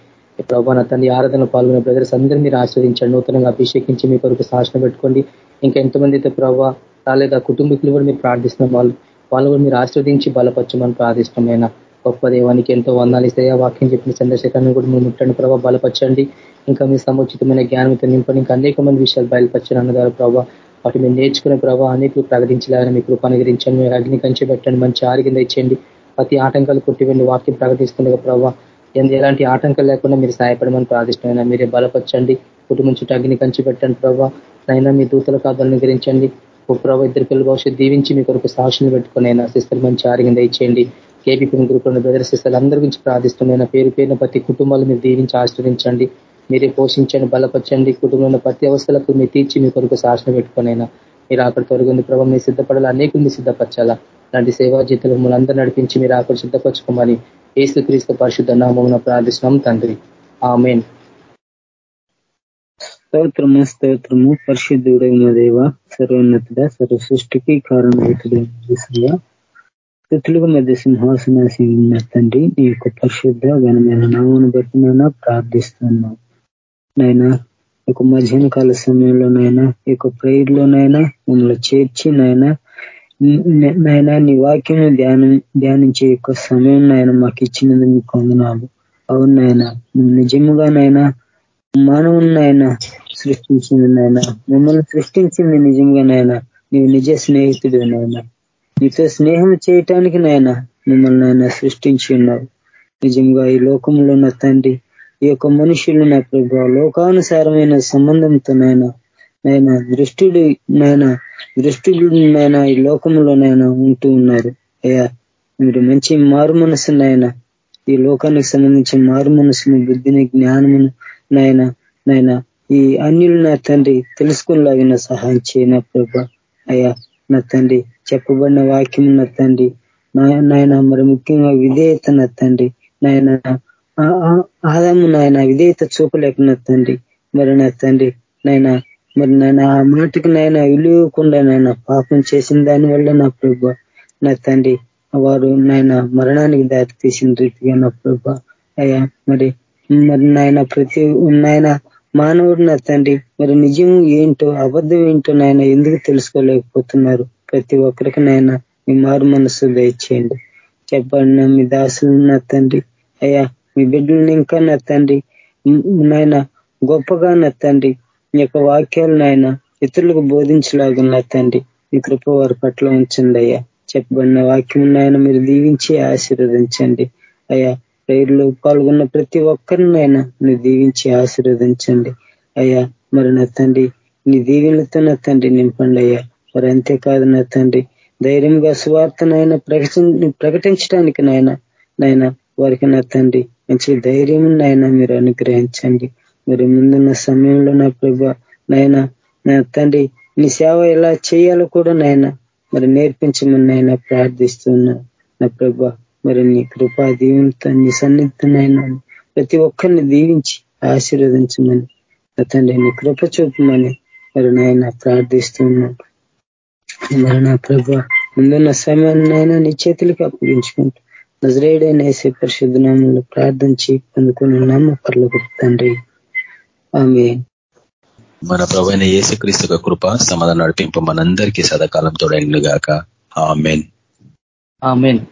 ప్రభావ నా తండ్రి ఆరాధన పాల్గొనే బ్రదర్స్ అందరూ మీరు ఆశ్రదించండి నూతనంగా అభిషేకించి మీ కొరకు శాసన పెట్టుకోండి. ఇంకా ఎంతమంది అయితే ప్రభావ రాలేదా కుటుంబీకులు కూడా మీరు ప్రార్థిస్తున్నాం వాళ్ళు వాళ్ళు కూడా మీరు ఆశ్రదించి బలపరచమని ప్రార్థిష్టమైన గొప్ప దేవానికి ఎంతో వందాలు ఇస్తాయా. వాక్యం చెప్పిన చంద్రశేఖరాన్ని కూడా మీరు ముట్టండి ప్రభావ బలపరచండి. ఇంకా మీ సముచితమైన జ్ఞానంతో నింపండి ఇంకా అనేక మంది విషయాలు బయలుపరచండి అన్నదారు ప్రభావ వాటి మీరు నేర్చుకునే ప్రభావ అనేకలు ప్రకటించలేదని మీ కృపానుగరించండి మీరు అగ్ని కంచి పెట్టండి మంచి ఆరోగ్యం ఇచ్చేయండి ప్రతి ఆటంకాలు కొట్టివెండి వాక్యం ప్రకటిస్తుండగా ప్రభావ ఎలాంటి ఆటంకాలు లేకుండా మీరు సహాయపడమని ప్రార్థిష్టమైన మీరే బలపరచండి. కుటుంబం చుట్టూ అగ్ని కంచి పెట్టండి ప్రభావ అయినా మీ దూతల కాదు గ్రహించండి ఒక ప్రభావ ఇద్దరు పిల్లల భవిష్యత్తు దీవించి మీ కొరకు సాక్షులు పెట్టుకుని అయినా సిస్టర్ మంచి ఆరోగ్యం దయచేయండి కేపీపీ గ్రూప్ బ్రదర్ సిస్టర్లు అందరి గురించి ప్రార్థిస్తున్నాయి పేరు పేరున ప్రతి కుటుంబాలు మీరు దీవించి ఆశ్రయించండి. మీరే పోషించండి బలపరచండి. కుటుంబంలో ప్రతి అవస్థలకు మీరు తీర్చి మీ కొరకు శాసన పెట్టుకునైనా. మీరు అక్కడ తొలగింది ప్రభావ మీరు సిద్ధపడాలి అనేకులు మీరు సిద్ధపరచాలా. లాంటి సేవా జీతులు మనందరూ నడిపించి మీరు అక్కడ సిద్ధపరచుకోమని ఏసు క్రీస్తు పరిశుద్ధ నామం ప్రార్థిస్తున్నాం తండ్రి. ఆమెన్. స్తోత్రము స్తోత్రము. పరిశుద్ధుడైన దేవ సర్వోన్నతుడ సర్వ సృష్టికి కారణం స్థుతులకు మధ్య సింహాసనాసీన తండ్రి. నీ యొక్క పరిశుద్ధ ఘనమైన నామను బట్టి నేను ప్రార్థిస్తున్నాను నైనా ఒక మధ్యాహ్న కాల సమయంలోనైనా ఈ యొక్క ప్రేయర్లోనైనా మమ్మల్ని చేర్చి నాయన నైనా నీ వాక్యం ధ్యానం ధ్యానించే యొక్క సమయం నాయన మాకు ఇచ్చినది మీకు వందనాలు. అవును నాయన నిజముగా నాయన నాయన సృష్టించింది నాయన మిమ్మల్ని సృష్టించింది నిజంగా నాయన నీవు నిజ స్నేహితుడు నాయన నీతో స్నేహం చేయటానికి నాయన మిమ్మల్ని నాయన సృష్టించి ఉన్నారు నిజంగా ఈ లోకంలో ఉన్న తండ్రి ఈ యొక్క మనుషులు నా ప్రభు లోకానుసారమైన సంబంధంతో నాయన నాయన దృష్టిడు నాయన దృష్టిడునైనా నాయన ఈ లోకంలోనైనా నాయన ఉంటూ ఉన్నారు. అయ్యా మీరు మంచి మారు మనసు నాయన ఈ లోకానికి సంబంధించిన మారు మనసును బుద్ధిని జ్ఞానమును నాయన నాయన ఈ అన్యులు నా తండ్రి తెలుసుకునేలాగిన సహాయం చేయన ప్రభా. అయ్యా నా తండ్రి. చెప్పబడిన వాక్యం నా తండ్రి. నాయన మరి ముఖ్యంగా విధేయత నా తండ్రి. నాయన ఆదాము నాయన విధేయత చూపలేకున్న తండ్రి. మరి నా తండ్రి నాయన మరి నాయన ఆ మాటకి నాయన విలువకుండా నాయన పాపం చేసిన దాని వల్ల నా ప్రభు నా తండ్రి వారు నాయన మరణానికి దారి తీసిన రీతిగా నా ప్రభు. అయ్యా మరి మరి నాయన ప్రతి నాయన మానవుడు నా తండ్రి? మరి నిజం ఏంటో అబద్ధం ఏంటో నాయన ఎందుకు తెలుసుకోలేకపోతున్నారు? ప్రతి ఒక్కరికి నాయన మీ మారు మనసు దయచేయండి. చెప్పండి మీ దాసులు నా తండ్రి. అయ్యా మీ బిడ్డలను ఇంకా నా తండ్రి. నాయన గొప్పగా నా తండ్రి. మీ యొక్క వాక్యాలు నాయన ఇతరులకు బోధించలాగా నా తండ్రి. మీ కృప వారి పట్ల ఉంచండి అయ్యా. చెప్పబడిన వాక్యం నాయన మీరు దీవించి ఆశీర్వదించండి. అయ్యా ప్రేరులో పాల్గొన్న ప్రతి ఒక్కరినైనా నువ్వు దీవించి ఆశీర్వదించండి. అయ్యా మరి నా తండ్రి నీ దీవెనలతో నా తండ్రి నింపండి అయ్యా. మరి అంతేకాదు నా తండ్రి ధైర్యంగా సువార్తనైనా ప్రకటించడానికి నాయన నాయన వారికి నా తండ్రి మంచి ధైర్యం నాయన మీరు అనుగ్రహించండి. మరి ముందున్న సమయంలో నా ప్రభ నాయన నా తండ్రి నీ సేవ ఎలా చేయాలో కూడా నాయన మరి నేర్పించమని నాయన ప్రార్థిస్తున్నా నా ప్రభా మరి నీ కృపా దీవంతో నీ సన్నిహితనైనా ప్రతి ఒక్కరిని దీవించి ఆశీర్వదించమని తండ్రి నీ కృప చూపమని మరి నాయన ప్రార్థిస్తున్నాను మరి నా ప్రభ ముందున్న సమయాన్ని నీ చేతులకి అప్పగించుకుంటూ నజరేడైన వేసే పరిశుద్ధ నామంలో ప్రార్థించి పొందుకుని నామ పర్లకు తండ్రి. ఆమె మన ప్రభైన యేసుక్రీస్తు కృప సమాధానం నడిపింపు మనందరికీ సదాకాలం తోడైండుగాక ఆమెన్. ఆమెన్.